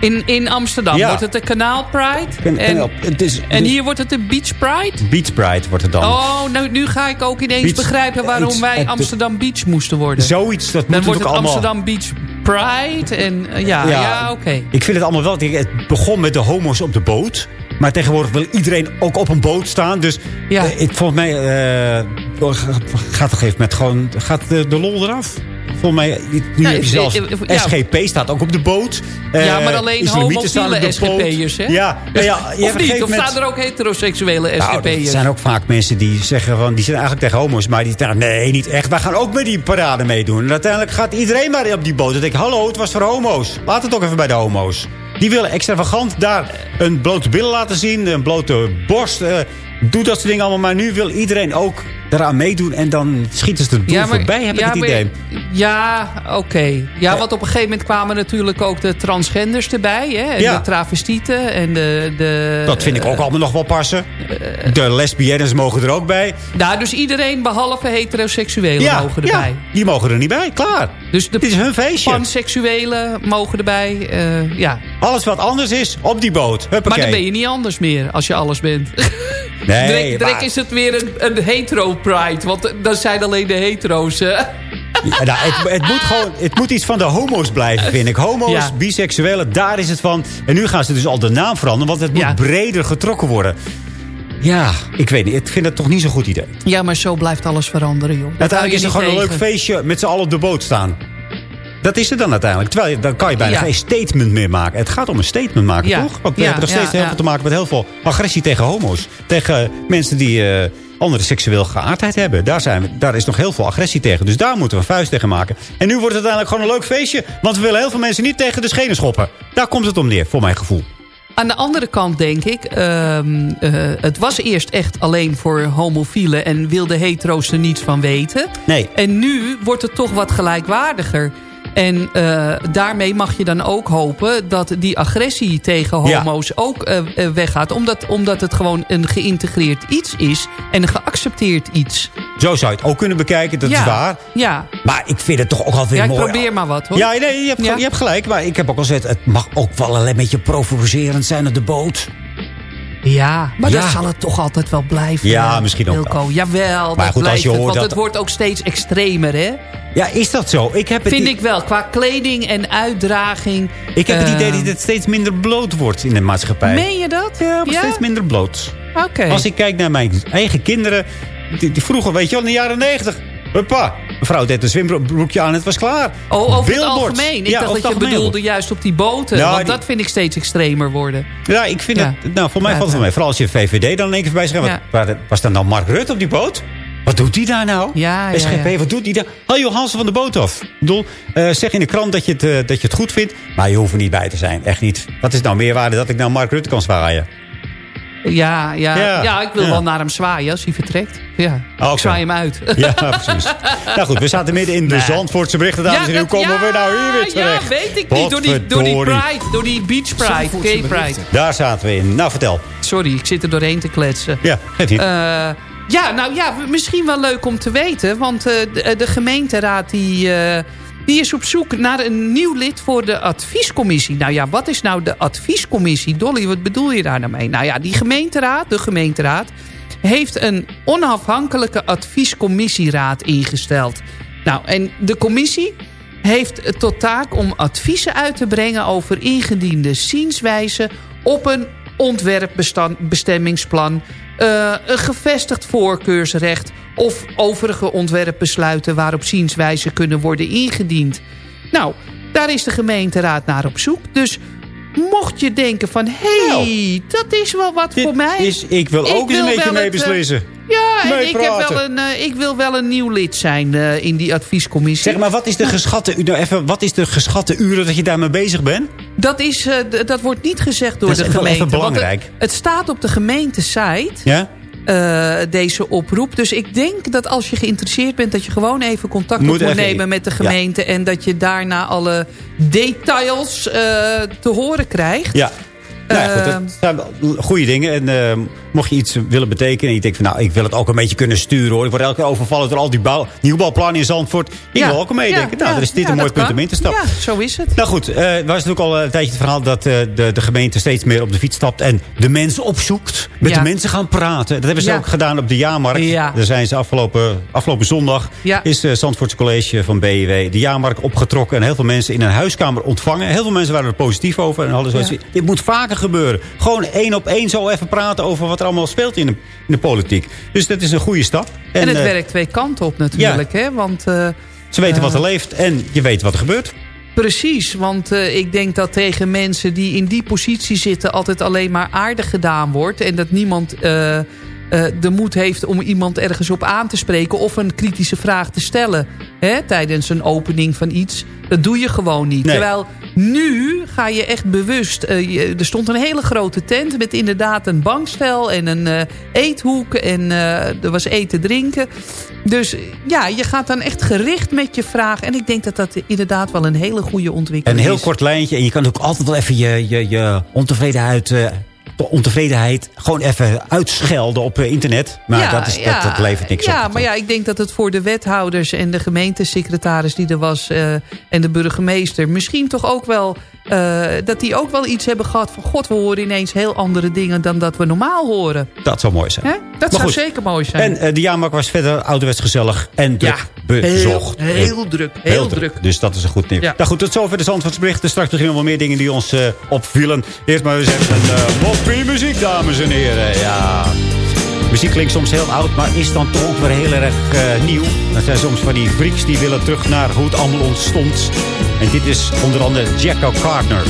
In, in Amsterdam Ja. wordt het de Kanaal Pride. Kan- en, het is- en hier wordt het de Beach Pride. Beach Pride wordt het dan. Oh, nou, nu ga ik ook ineens Beach- begrijpen waarom wij Amsterdam Beach moesten worden. Zoiets, dat moet Dan wordt het allemaal... Amsterdam Beach Pride. En eh, ja, ja, oké. Ik vind het allemaal wel... Het begon met de homo's op de boot. Maar tegenwoordig wil iedereen ook op een boot staan. Dus Ja. eh, ik, volgens mij eh, gaat toch gewoon... Gaat de, de lol eraf? Volgens mij, nu zelfs... ja. SGP staat ook op de boot. Eh, ja, maar alleen homofiele. SGP'ers, hè? Ja, ja, ja, je of niet? Of staan er ook heteroseksuele nou, SGP'ers? er zijn ook vaak mensen die zeggen van... die zijn eigenlijk tegen homo's, maar die zeggen... nee, niet echt, wij gaan ook met die parade meedoen. En uiteindelijk gaat iedereen maar op die boot. Dan denk ik, hallo, het was voor homo's. Laat het ook even bij de homo's. Die willen extravagant daar een blote billen laten zien... een blote borst. eh, doe dat soort dingen allemaal. Maar nu wil iedereen ook daaraan meedoen... en dan schieten ze het doel voorbij, heb ja, ik het maar- idee. Ja, oké. Ja, want op een gegeven moment kwamen natuurlijk ook de transgenders erbij. Hè? En Ja. de travestieten en de... de Dat vind ik ook allemaal nog wel passen. De lesbiennes mogen er ook bij. Nou, dus iedereen behalve heteroseksuelen mogen ja, erbij. die mogen er niet bij, klaar. Dus de Dit is hun feestje. panseksuelen mogen erbij. eh, ja. Alles wat anders is, op die boot. Huppakee. Maar dan ben je niet anders meer als je alles bent. Nee, direct, direct maar- is het weer een, een hetero-pride. Want dan zijn alleen de hetero's... Ja, nou, het, het, moet gewoon, het moet iets van de homo's blijven, vind ik. Homo's, Ja. biseksuelen, daar is het van. En nu gaan ze dus al de naam veranderen, want het moet Ja. breder getrokken worden. Ja, ik weet niet. Ik vind het toch niet zo'n goed idee. Ja, maar zo blijft alles veranderen, joh. Uiteindelijk is er je gewoon een leuk feestje met z'n allen op de boot staan. Dat is het dan uiteindelijk. Terwijl je, dan kan je bijna Ja. geen statement meer maken. Het gaat om een statement maken, Ja. toch? Want we Ja, hebben nog steeds heel veel te maken met heel veel agressie tegen homo's. Tegen mensen die eh, andere seksueel geaardheid hebben. Daar, zijn we, daar is nog heel veel agressie tegen. Dus daar moeten we een vuist tegen maken. En nu wordt het uiteindelijk gewoon een leuk feestje. Want we willen heel veel mensen niet tegen de schenen schoppen. Daar komt het om neer, voor mijn gevoel. Aan de andere kant denk ik... ehm, eh, het was eerst echt alleen voor homofielen... en wilde hetero's er niets van weten. Nee. En nu wordt het toch wat gelijkwaardiger. En eh, daarmee mag je dan ook hopen dat die agressie tegen Ja. homo's ook eh, eh, weggaat. Omdat, omdat het gewoon een geïntegreerd iets is en een geaccepteerd iets. Zo zou je het ook kunnen bekijken, dat ja. is waar. Ja, Maar ik vind het toch ook altijd ja mooi. probeer maar wat hoor. Ja, nee, je hebt, Ja. je hebt gelijk. Maar ik heb ook al gezegd, het mag ook wel een beetje provocerend zijn op de boot. Ja, maar Ja. dat zal het toch altijd wel blijven. Ja, eh, misschien ook wel. Jawel, Maar goed, als je het, hoort want dat- het wordt ook steeds extremer, hè? Ja, is dat zo? Ik heb het Vind ik wel, qua kleding en uitdraging. Ik heb het idee dat het steeds minder bloot wordt in de maatschappij. Meen je dat? Ja, wordt steeds minder bloot. Oké. Als ik kijk naar mijn eigen kinderen... Die, die vroeger, weet je wel, in de jaren negentig... Huppa, mevrouw deed een zwembroekje aan en het was klaar. Oh, over het algemeen. Ik Ja, dacht dat je bedoelde juist op die boten. Ja, want die- dat vind ik steeds extremer worden. Ja, ik vind Ja. het... Nou, voor mij valt het ja. wel mee. Vooral als je VVD dan in één keer voorbij. Ja. Wat, was dan nou Mark Rutte op die boot? Wat doet hij daar nou? Ja, SGP, ja. wat doet hij daar? Haal Johansen van de boot af. Ik bedoel, eh, zeg in de krant dat je, het, eh, dat je het goed vindt. Maar je hoeft er niet bij te zijn. Echt niet. Wat is nou meerwaarde dat ik nou Mark Rutte kan zwaaien? Ja, ja, Ja, ja, ik wil ja. wel naar hem zwaaien als hij vertrekt. Ja, oké. ik zwaai hem uit. Ja, precies. nou goed, we zaten midden in de Nee. Zandvoortse berichten. Dames en heren, hoe komen we nou hier weer terecht? Ja, weet ik niet. Door die, door die. Pride, door die Beach Pride, Gay Pride. Daar zaten we in. Nou, vertel. Sorry, ik zit er doorheen te kletsen. Ja, niet. Eh, ja, nou ja, misschien wel leuk om te weten. Want eh, de, de gemeenteraad die, eh, die is op zoek naar een nieuw lid voor de adviescommissie. Nou ja, wat is nou de adviescommissie? Dolly, wat bedoel je daar nou mee? Nou ja, die gemeenteraad, de gemeenteraad... heeft een onafhankelijke adviescommissieraad ingesteld. Nou, en de commissie heeft tot taak om adviezen uit te brengen... over ingediende zienswijzen op een ontwerpbestemmingsplan... eh, een gevestigd voorkeursrecht... of overige ontwerpbesluiten waarop zienswijzen kunnen worden ingediend. Nou, daar is de gemeenteraad naar op zoek. Dus mocht je denken van... hé, hey, dat is wel wat voor mij. Nou. Is, ik wil ook eens een beetje mee eh, beslissen. ja, en ik, heb wel een, eh, ik wil wel een nieuw lid zijn eh, in die adviescommissie. Zeg maar, wat is de geschatte, nou even, wat is de geschatte uren dat je daarmee bezig bent? Dat, is, dat wordt niet gezegd door Dat is de gemeente. even want belangrijk. Het, het staat op de gemeentesite, Ja? Eh, deze oproep. Dus ik denk dat als je geïnteresseerd bent... dat je gewoon even contact Moet nemen met de ja. gemeente... en dat je daarna alle details eh, te horen krijgt. Ja. Nou goed, Eh, dat zijn wel goede dingen. En eh, mocht je iets willen betekenen en je denkt van nou, ik wil het ook een beetje kunnen sturen hoor. Ik word elke keer overvallen door al die bouw, nieuwbouwplannen in Zandvoort. Ik Ja, wil ook meedenken. ja, nou, dan is dit een mooi punt kan. om in te stappen. Ja, zo is het. Nou goed, eh was natuurlijk al een tijdje het verhaal dat eh, de, de gemeente steeds meer op de fiets stapt en de mensen opzoekt. Met de mensen gaan praten. Dat hebben ze ook gedaan op de jaarmarkt. Ja. Daar zijn ze afgelopen, afgelopen zondag is het Zandvoortse College van BIW de jaarmarkt opgetrokken. En heel veel mensen in een huiskamer ontvangen. Heel veel mensen waren er positief over. En hadden zoiets dit moet vaker gebeuren. Gewoon één op één zo even praten over wat er allemaal speelt in de, in de politiek. Dus dat is een goede stap. En, het eh, werkt twee kanten op natuurlijk. Hè? Want, eh, Ze weten wat er eh, leeft en je weet wat er gebeurt. Precies, want ik denk dat tegen mensen die in die positie zitten... altijd alleen maar aardig gedaan wordt. En dat niemand de moed heeft om iemand ergens op aan te spreken... of een kritische vraag te stellen hè, tijdens een opening van iets. Dat doe je gewoon niet. Nee. Terwijl nu ga je echt bewust... eh, je- er stond een hele grote tent met inderdaad een bankstel... en een eh, eethoek en eh, er was eten drinken. Dus ja, je gaat dan echt gericht met je vraag. En ik denk dat dat inderdaad wel een hele goede ontwikkeling Een heel is. kort lijntje. En je kan ook altijd wel even je, je, je ontevredenheid, eh, de ontevredenheid gewoon even uitschelden op eh, internet. Maar dat, is, dat, dat levert niks ja, op. maar ja, ik denk dat het voor de wethouders en de gemeentesecretaris die er was... eh, en de burgemeester misschien toch ook wel... eh, dat die ook wel iets hebben gehad van... God, we horen ineens heel andere dingen dan dat we normaal horen. Dat zou mooi zijn. Dat Maar zou goed. zeker mooi zijn. En de jaarmarkt was verder ouderwets gezellig en druk Ja, bezocht. heel- heel druk, heel druk. Dus dat is een goed nieuws. Ja. Nou goed, tot zover de Zandvoortsberichten. Straks beginnen we wel meer dingen die ons opvielen. Eerst maar eens even een moppie muziek, dames en heren. Ja. Muziek klinkt soms heel oud, maar is dan toch weer heel erg eh, nieuw. Dat zijn soms van die freaks die willen terug naar hoe het allemaal ontstond. En dit is onder andere Jacko Gardner.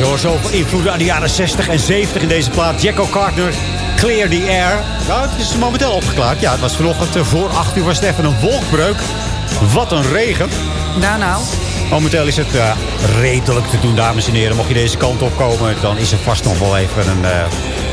Zoveel invloeden uit de jaren 60 en 70 in deze plaat. Jacko Carter, Clear the Air. Nou, het is momenteel opgeklaard. Ja, het was vanochtend eh, voor 8 uur was het even een wolkbreuk. Wat een regen. Nou, nou. Momenteel is het eh, redelijk te doen, dames en heren. Mocht je deze kant op komen, dan is er vast nog wel even een eh,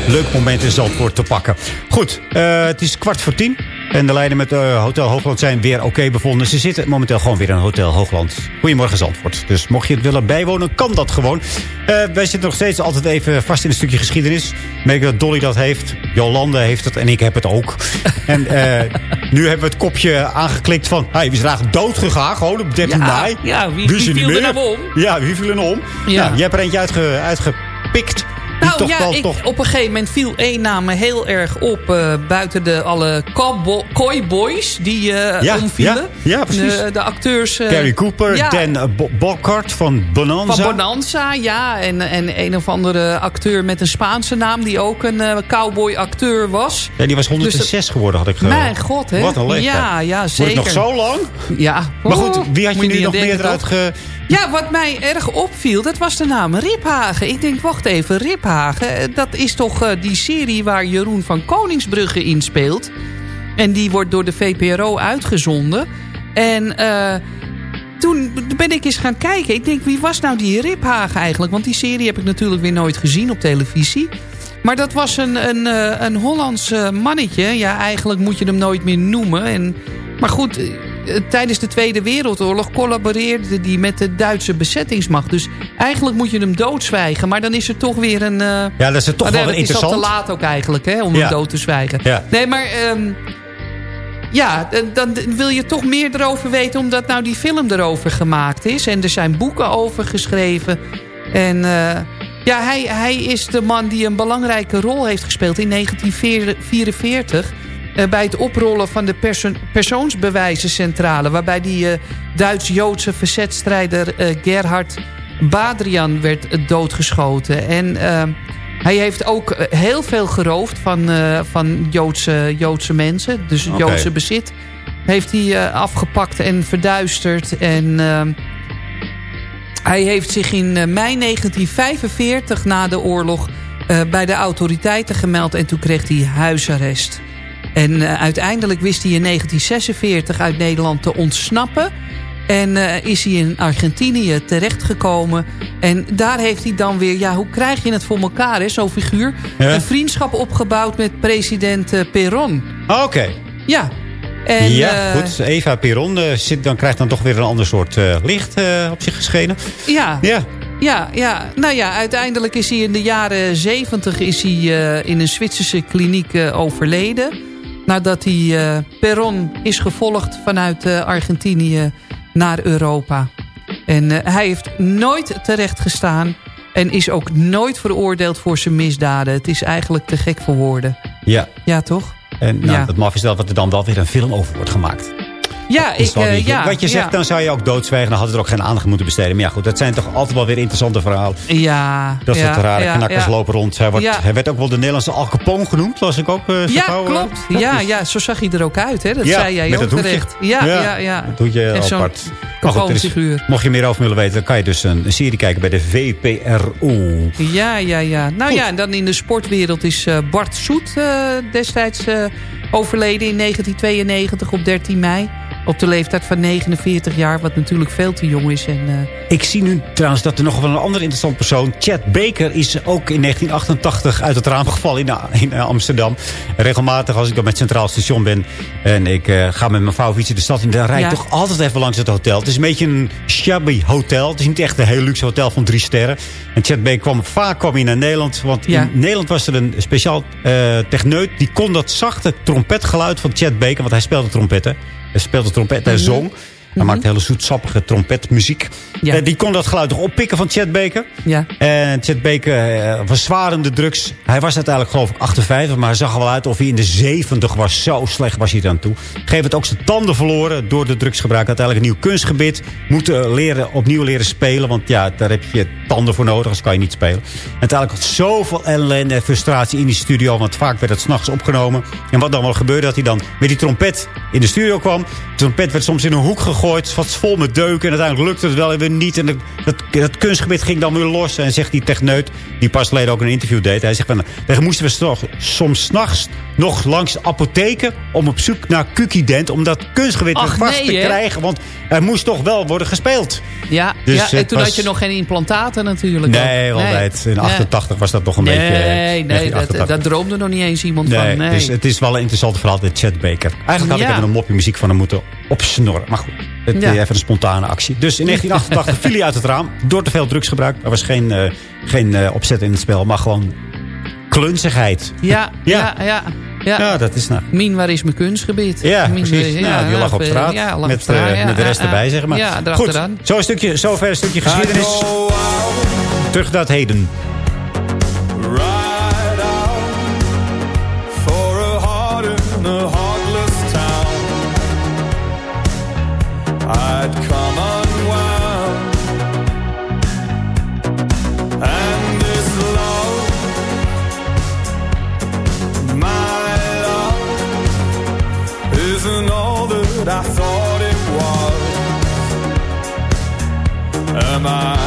leuk moment in Zandvoort te pakken. Goed, het is kwart voor tien. En de lijnen met eh, Hotel Hoogland zijn weer oké bevonden. Ze zitten momenteel gewoon weer in Hotel Hoogland. Goedemorgen Zandvoort. Dus mocht je het willen bijwonen, kan dat gewoon. Eh, wij zitten nog steeds altijd even vast in een stukje geschiedenis. Merk dat Dolly dat heeft. Jolande heeft het en ik heb het ook. en eh, nu hebben we het kopje aangeklikt van... Hij is vandaag dood gegaan, gewoon op 13 Ja, mei. ja, wie- viel er nou om? Ja, wie viel er nou om? Ja. Ja. jij hebt er eentje uitge, uitgepikt. Nou toch ja, wel ik, toch... op een gegeven moment viel één naam me heel erg op... eh, buiten de alle cowbo- boys die eh, Ja, omvielen. ja, ja, precies. De, de acteurs... eh, Carrie Cooper, ja, Dan eh, Bo- Bockhart van Bonanza. Van Bonanza, ja. En, en een of andere acteur met een Spaanse naam... die ook een eh, cowboy-acteur was. Ja, die was 106 Dus geworden, had ik gehoord. Mijn god, hè? Wat een leeftijd. Ja, ja, Wordt zeker. het nog zo lang? Ja. Maar goed, wie had je nu nog meer eruit ge... Ja, wat mij erg opviel, dat was de naam Riphagen. Ik denk, wacht even, Riphagen. eh, Dat is toch eh, die serie waar Jeroen van Koningsbrugge in speelt. En die wordt door de VPRO uitgezonden. En eh, toen ben ik eens gaan kijken. Ik denk, wie was nou die Riphagen eigenlijk? Want die serie heb ik natuurlijk weer nooit gezien op televisie. Maar dat was een, een, een Hollands mannetje. Ja, eigenlijk moet je hem nooit meer noemen. En, maar goed, tijdens de Tweede Wereldoorlog collaboreerde hij met de Duitse bezettingsmacht. Dus eigenlijk moet je hem doodzwijgen. Maar dan is er toch weer een... eh, Ja, dat is het toch wel nee, Het is al interessant. te laat ook eigenlijk, hè, om Ja. hem dood te zwijgen. Ja. Nee, maar... ehm, ja, dan wil je toch meer erover weten... omdat nou die film erover gemaakt is. En er zijn boeken over geschreven. En eh, ja, hij, hij is de man die een belangrijke rol heeft gespeeld... in 1944 eh, bij het oprollen van de perso persoonsbewijzencentrale... waarbij die eh, Duits-Joodse verzetstrijder eh, Gerhard Badrian werd eh, doodgeschoten. En eh, hij heeft ook eh, heel veel geroofd van, eh, van Joodse, Joodse mensen. Dus Oké. Joodse bezit heeft hij eh, afgepakt en verduisterd. En eh, hij heeft zich in eh, mei 1945 na de oorlog eh, bij de autoriteiten gemeld. En toen kreeg hij huisarrest. En eh, uiteindelijk wist hij in 1946 uit Nederland te ontsnappen. En eh, is hij in Argentinië terechtgekomen. En daar heeft hij dan weer... Ja, hoe krijg je het voor elkaar, zo'n figuur? Ja. Een vriendschap opgebouwd met president eh, Perón. Ah, Oké. Ja. En, ja, goed. Eva Peron eh, zit, dan krijgt dan toch weer een ander soort licht op zich geschenen. Ja. Ja. Ja, ja, nou ja, uiteindelijk is hij in de jaren zeventig is hij eh, in een Zwitserse kliniek overleden. Nadat hij eh Perron is gevolgd vanuit eh, Argentinië naar Europa. En eh, hij heeft nooit terecht gestaan en is ook nooit veroordeeld voor zijn misdaden. Het is eigenlijk te gek voor woorden. Ja. Ja, toch? En nou, Ja. het maf is dat wat er dan wel weer een film over wordt gemaakt. Ja, ik, niet- ja. Wat je zegt, ja. dan zou je ook doodzwijgen. Dan hadden ze er ook geen aandacht moeten besteden. Maar ja, goed, dat zijn toch altijd wel weer interessante verhalen. Ja, Dat soort ja, rare knakkers lopen rond. Hij, wordt, hij werd ook wel de Nederlandse Al Capone genoemd. Las ik ook zo Ja, gauw, eh. klopt. Ja, is- ja, zo zag hij er ook uit. Hè? Dat zei jij met ook dat hoedje. Ja, Ja, ja. Dat doe apart. Maar goed, is- figuur. mocht je meer over willen weten, dan kan je dus een, een serie kijken bij de VPRO. Ja, ja, ja. Nou Goed. ja, en dan in de sportwereld is eh, Bart Soet eh, destijds eh, overleden in 1992 op 13 mei. Op de leeftijd van 49 jaar, wat natuurlijk veel te jong is. En, Ik zie nu trouwens dat er nog wel een ander interessant persoon... Chad Baker is ook in 1988 uit het raam gevallen in, in Amsterdam. Regelmatig als ik dan met Centraal Station ben... en ik ga met mijn vrouw fietsen de stad in... dan rijd ik Ja. toch altijd even langs het hotel. Is een beetje een shabby hotel. Het is niet echt een heel luxe hotel van drie sterren. En Chad Baker kwam vaak kwam hij naar Nederland. Want Ja. in Nederland was er een speciaal eh techneut... die kon dat zachte trompetgeluid van Chad Baker... want hij speelde trompetten. Hij speelde trompet, hij Mhm. zong... Hij maakte hele zoetsappige trompetmuziek. Ja. Eh, die kon dat geluid nog oppikken van Chad Baker. ja. En Chad Baker eh, was zwaar in de drugs. Hij was uiteindelijk geloof ik 58, maar hij zag er wel uit of hij in de 70 was. Zo slecht was hij dan toe. Geef het ook zijn tanden verloren door de drugsgebruik. Uiteindelijk een nieuw kunstgebied. Moeten leren, opnieuw leren spelen. Want ja, daar heb je tanden voor nodig, anders kan je niet spelen. En uiteindelijk had zoveel ellende en frustratie in die studio. Want vaak werd het s'nachts opgenomen. En wat dan wel gebeurde, dat hij dan met die trompet in de studio kwam. De trompet werd soms in een hoek gegooid. Gegooid. Wat vol met deuken. En uiteindelijk lukte het wel en weer niet. En dat, dat, kunstgebied ging dan weer los. En zegt die techneut, die pas geleden ook een interview deed. Hij zegt van, daar moesten we toch soms s'nachts nog langs apotheken... om op zoek naar Kukident. Om dat kunstgebied Ach, vast nee, te krijgen. Want er moest toch wel worden gespeeld. Ja, Dus ja en toen was- had je nog geen implantaten natuurlijk. Nee, altijd. In Ja. 88 was dat nog een beetje... eh, Nee, nee, dat, 88. dat droomde nog niet eens iemand van. Nee. Dus het is wel een interessant verhaal, dit Chet Baker. Eigenlijk had Ja. ik even een mopje muziek van hem moeten opsnorren. Maar goed, het, Ja. even een spontane actie. Dus in 1988 viel hij uit het raam door te veel drugsgebruik. Er was geen, eh, geen eh, opzet in het spel, maar gewoon klunzigheid. Ja, ja, ja. ja. Ja, dat is nou... Mien, waar is mijn kunstgebied? Ja, Mien, precies. eh, nou, die lag op eh, straat. Ja, lag met, op straat, eh, ja, met de rest ja, erbij, ja. zeg maar. Ja, Goed, erachteraan. zo een stukje, zover een stukje geschiedenis. Terug naar het heden. my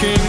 looking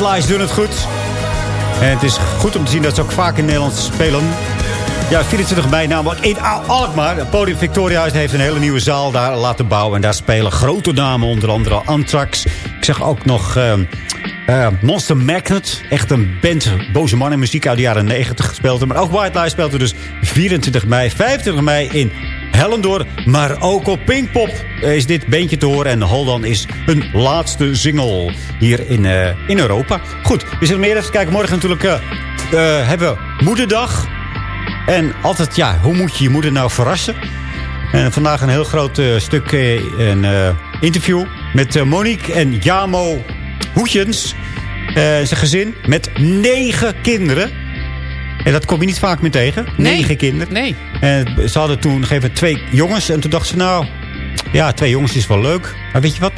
White Lies doen het goed. En het is goed om te zien dat ze ook vaak in Nederland spelen. Ja, 24 mei namelijk in Al- Alkmaar. Podium Victoriahuis heeft een hele nieuwe zaal daar laten bouwen. En daar spelen grote namen, onder andere Anthrax. Ik zeg ook nog eh, eh, Monster Magnet. Echt een band, boze mannen muziek uit de jaren 90 gespeeld. Maar ook White Lies speelt er dus 24 mei, 25 mei in Hellendoor. Maar ook op Pinkpop is dit bandje te horen. En Hold On is hun laatste single hier in, eh, in Europa. Goed, we zullen meer even kijken. Morgen natuurlijk eh, eh, hebben we Moederdag. En altijd, ja, hoe moet je je moeder nou verrassen? En vandaag een heel groot stuk een interview met Monique en Jamo Hoetjens. Zijn gezin met negen kinderen. En dat kom je niet vaak meer tegen. Negen kinderen. Nee. En ze hadden toen gegeven twee jongens. En toen dachten ze, nou, ja, twee jongens is wel leuk. Maar weet je wat?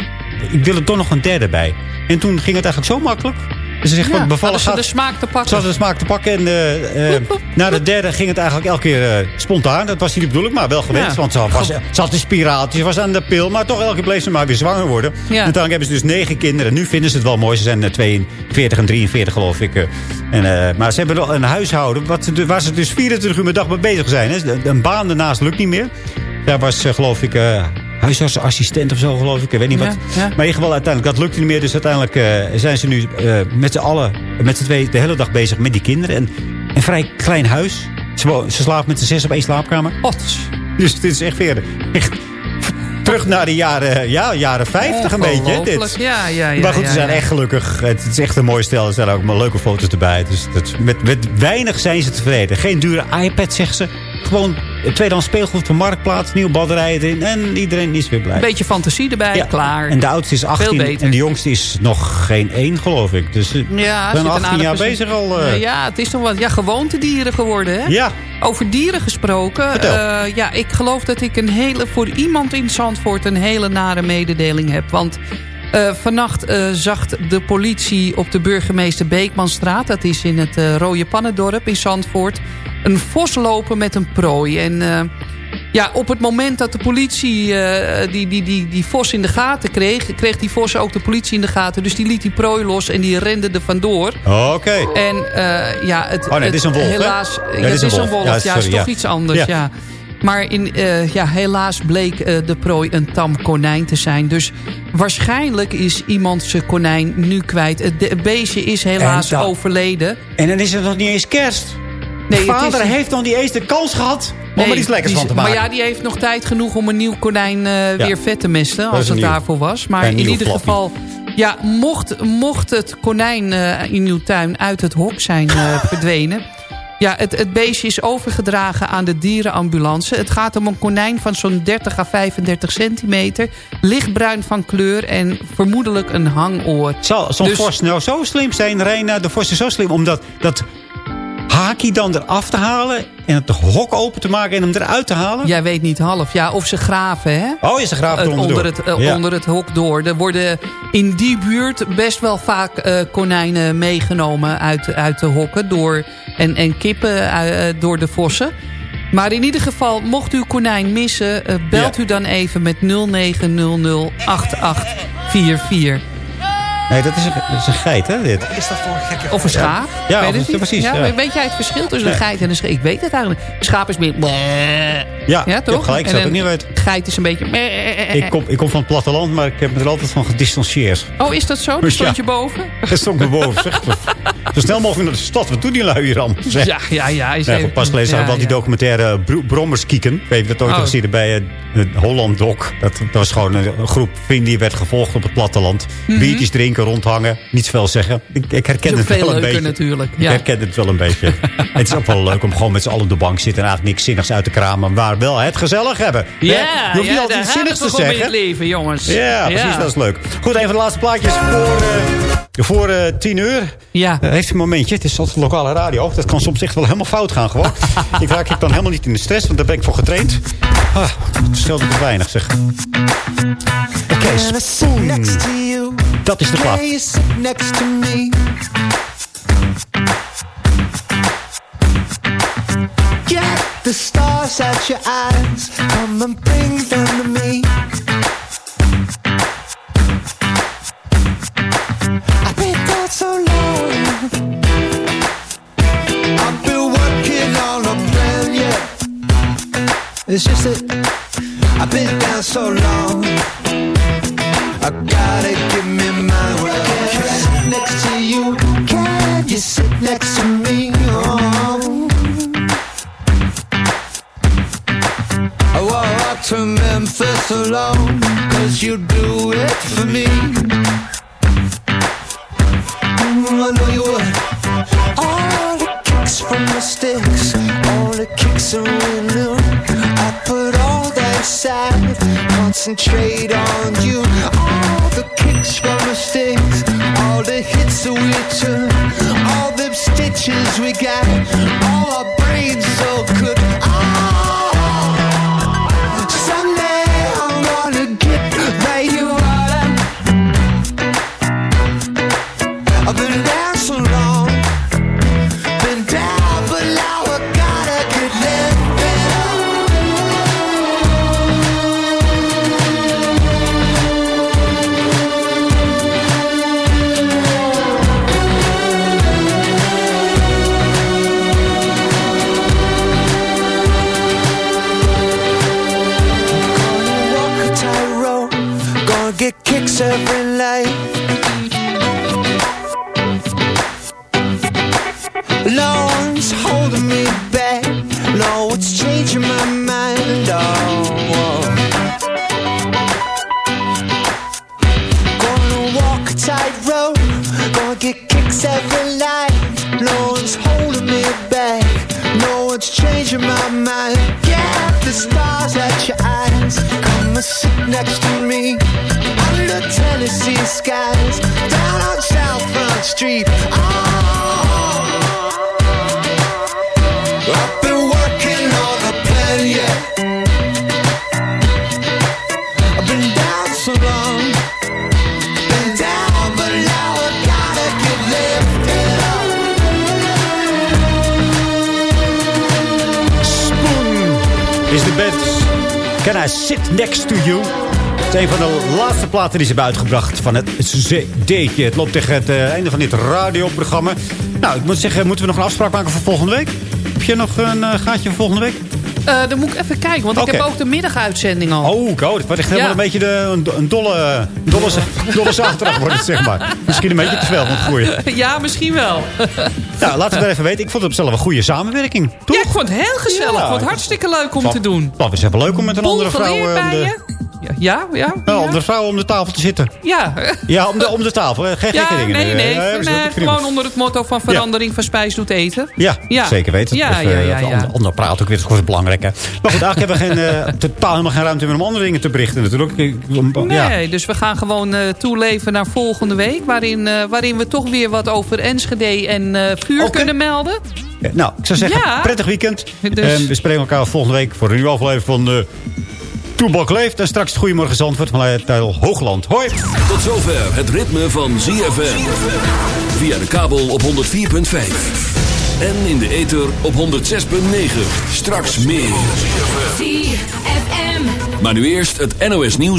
Ik wil er toch nog een derde bij. En toen ging het eigenlijk zo makkelijk. Ze zegt, Ja, bevallen ze de smaak te pakken. Ze hadden de smaak te pakken. En eh, eh, na de derde ging het eigenlijk elke keer eh, spontaan. Dat was niet de bedoeling, maar wel gewenst. Ja. Want ze, was, ze had een spiraaltje, ze was aan de pil. Maar toch elke keer bleef ze maar weer zwanger worden. Ja. En uiteindelijk hebben ze dus negen kinderen. Nu vinden ze het wel mooi. Ze zijn eh, 42 en 43 geloof ik. En, maar ze hebben wel een huishouden wat ze, waar ze dus 24 uur per dag mee bezig zijn. Hè. Een baan daarnaast lukt niet meer. Daar was geloof ik... huisartsassistent of zo, geloof ik. Ik weet niet Ja, wat. ja. Maar in ieder geval, uiteindelijk, dat lukte niet meer. Dus uiteindelijk eh, zijn ze nu eh, met z'n allen, met z'n twee, de hele dag bezig met die kinderen. En een vrij klein huis. Ze, ze slapen met z'n zes op één slaapkamer. God. Dus dit is echt weer echt terug naar de jaren, ja, jaren 50 een beetje. Dit. Ja, ja, ja. maar goed, ze zijn echt gelukkig. Het is echt een mooi stel. Er zijn ook maar leuke foto's erbij. Dus dat, met, met weinig zijn ze tevreden. Geen dure iPad, zegt ze. Gewoon tweedehands speelgoed van Marktplaats. Nieuwe batterijen erin. En iedereen is weer blij. Een beetje fantasie erbij, Ja, klaar. En de oudste is Veel 18 beter. en de jongste is nog geen één, geloof ik. Dus ze Ja, zijn zit een 18 aardig jaar bezig al. eh. Ja, het is nog wat ja, gewoontedieren geworden. Hè? Ja. Over dieren gesproken. Eh, ja, ik geloof dat ik een hele, voor iemand in Zandvoort een hele nare mededeling heb. Want eh, vannacht eh, zag de politie op de burgemeester Beekmanstraat... dat is in het eh, Rode Pannendorp in Zandvoort... een vos lopen met een prooi. En ja, op het moment dat de politie die, die, die, die vos in de gaten kreeg... kreeg die vos ook de politie in de gaten. Dus die liet die prooi los en die rende er vandoor. Oké. En ja, het, Oh nee, is een wolf, helaas, Ja, ja, het is een wolf. Ja, sorry, is toch ja. iets anders, Ja. Maar in, eh, ja, helaas bleek eh, de prooi een tam konijn te zijn. Dus waarschijnlijk is iemand zijn konijn nu kwijt. Het beestje is helaas En dat- overleden. En dan is het nog niet eens kerst. Nee, vader is- heeft nog niet eens de kans gehad om er iets lekkers van te maken. Maar ja, die heeft nog tijd genoeg om een nieuw konijn eh, Ja. weer vet te mesten. Als het nieuw. daarvoor was. Maar in ieder geval... Ja, mocht, mocht het konijn in uw tuin uit het hok zijn verdwenen... Ja, het, het beestje is overgedragen aan de dierenambulance. Het gaat om een konijn van zo'n 30 à 35 centimeter. Lichtbruin van kleur en vermoedelijk een hangoor. Zal zo'n Dus- nou zo slim zijn, Reina? De vos is zo slim om dat, dat haakje dan eraf te halen... en het hok open te maken en hem eruit te halen? Jij weet niet half. Ja, of ze graven, hè? Oh, ja, ze graven onder, door. het, eh, Ja. onder het hok door. Er worden in die buurt best wel vaak eh, konijnen meegenomen uit, uit de hokken. Door, en, en kippen eh, door de vossen. Maar in ieder geval, mocht u konijn missen... belt Ja. u dan even met 0900 8844. Nee, dat is, een, dat is een geit, hè, dit? Is dat voor een gekke... Of een schaap. Ja, Weet of- het niet? precies, Ja, ja. Weet jij het verschil tussen een geit en een schaap? Ik weet het eigenlijk. Een schaap is meer... Ja, toch? gelijk, ik zou En het ook een niet weten. geit is een beetje... Ik kom, ik kom van het platteland, maar ik heb me er altijd van gedistanceerd. Oh, is dat zo? Ja. stond je boven? Dat stond me boven, zeg. Zo snel mogelijk naar de stad. Wat doen die lui hier allemaal? zeg? Ja, ja, ja. Is Ja, even- voor pas ja, zag ik wel die documentaire Bro- Brommers kieken. Ik weet niet of je dat ooit Oh. nog gezien bij eh, het Holland Doc. Dat, dat was gewoon een, een groep vrienden die werd gevolgd op het platteland. Mhm. Biertjes drinken, rondhangen. Niet veel zeggen. Ik, ik herken het wel een leuker beetje. natuurlijk, Ik ja. herken het wel een beetje. het is ook wel leuk om gewoon met z'n allen op de bank te zitten... en eigenlijk niks zinnigs uit te kramen. Maar wel het gezellig hebben. Ja, je hoeft niet altijd iets zinnigs te in zeggen. het leven, jongens. Ja, precies, dat is leuk. Goed, een van de laatste plaatjes voor, eh, voor eh, tien uur. Ja. Eh, heeft een momentje. Het is altijd lokale radio. Dat kan soms echt wel helemaal fout gaan gewoon. ik raak ik dan helemaal niet in de stress, want daar ben ik voor getraind. Ah, het me te weinig, zeg. Oké, Can I dat is de plaat. Get the stars out your eyes. Come and bring them to me. Holding back. No one's changing my mind. Get the stars at your eyes. Come and sit next to me. Under Tennessee skies. Down on South Front Street. Oh. Can I sit next to you? Het is een van de laatste platen die ze hebben uitgebracht van het cd'tje. Het loopt tegen het eh, einde van dit radioprogramma. Nou, ik moet zeggen, moeten we nog een afspraak maken voor volgende week? Heb je nog een eh, gaatje voor volgende week? Eh, dan moet ik even kijken, want ik heb ook de middaguitzending al. Oh, go, dit wordt echt helemaal Ja. een beetje de, een, een dolle, dolle, dolle zaterdag wordt het, zeg maar. Misschien een beetje te veel van het goeie. Ja, misschien wel. Nou, laten we er even weten. Ik vond het op zelf een goede samenwerking. Ja, ik vond het heel gezellig. Ja. ik vond het hartstikke leuk om Zal- te doen. Het is even leuk om met een andere vrouw... geleerd eh, bij de, je. Ja, ja. ja, Nou, andere vrouw om de tafel te zitten. ja. Ja, om de, om de tafel. Geen Ja, gekke dingen. nee, nee. Eh, gewoon onder het motto van verandering van spijs doet eten. Ja, Ja. zeker weten. Ja, Even, ja, eh, ja, ja. Ander, praat ook weer, dat is gewoon belangrijk. Hè. Maar goed, eigenlijk hebben we geen, eh, totaal helemaal geen ruimte meer om andere dingen te berichten natuurlijk. Om- Ja. Nee, dus we gaan gewoon toeleven naar volgende week. Waarin, waarin we toch weer wat over Enschede en vuur kunnen melden. Nou, ik zou zeggen, Ja. prettig weekend. Dus- we spreken elkaar volgende week voor een nieuwe aflevering van Toebak Leeft. En straks het Goedemorgen Zandvoort vanuit uh, Hoogland. Hoi! Tot zover het ritme van ZFM. Via de kabel op 104.5. En in de ether op 106.9. Straks meer. ZFM. Maar nu eerst het NOS nieuws.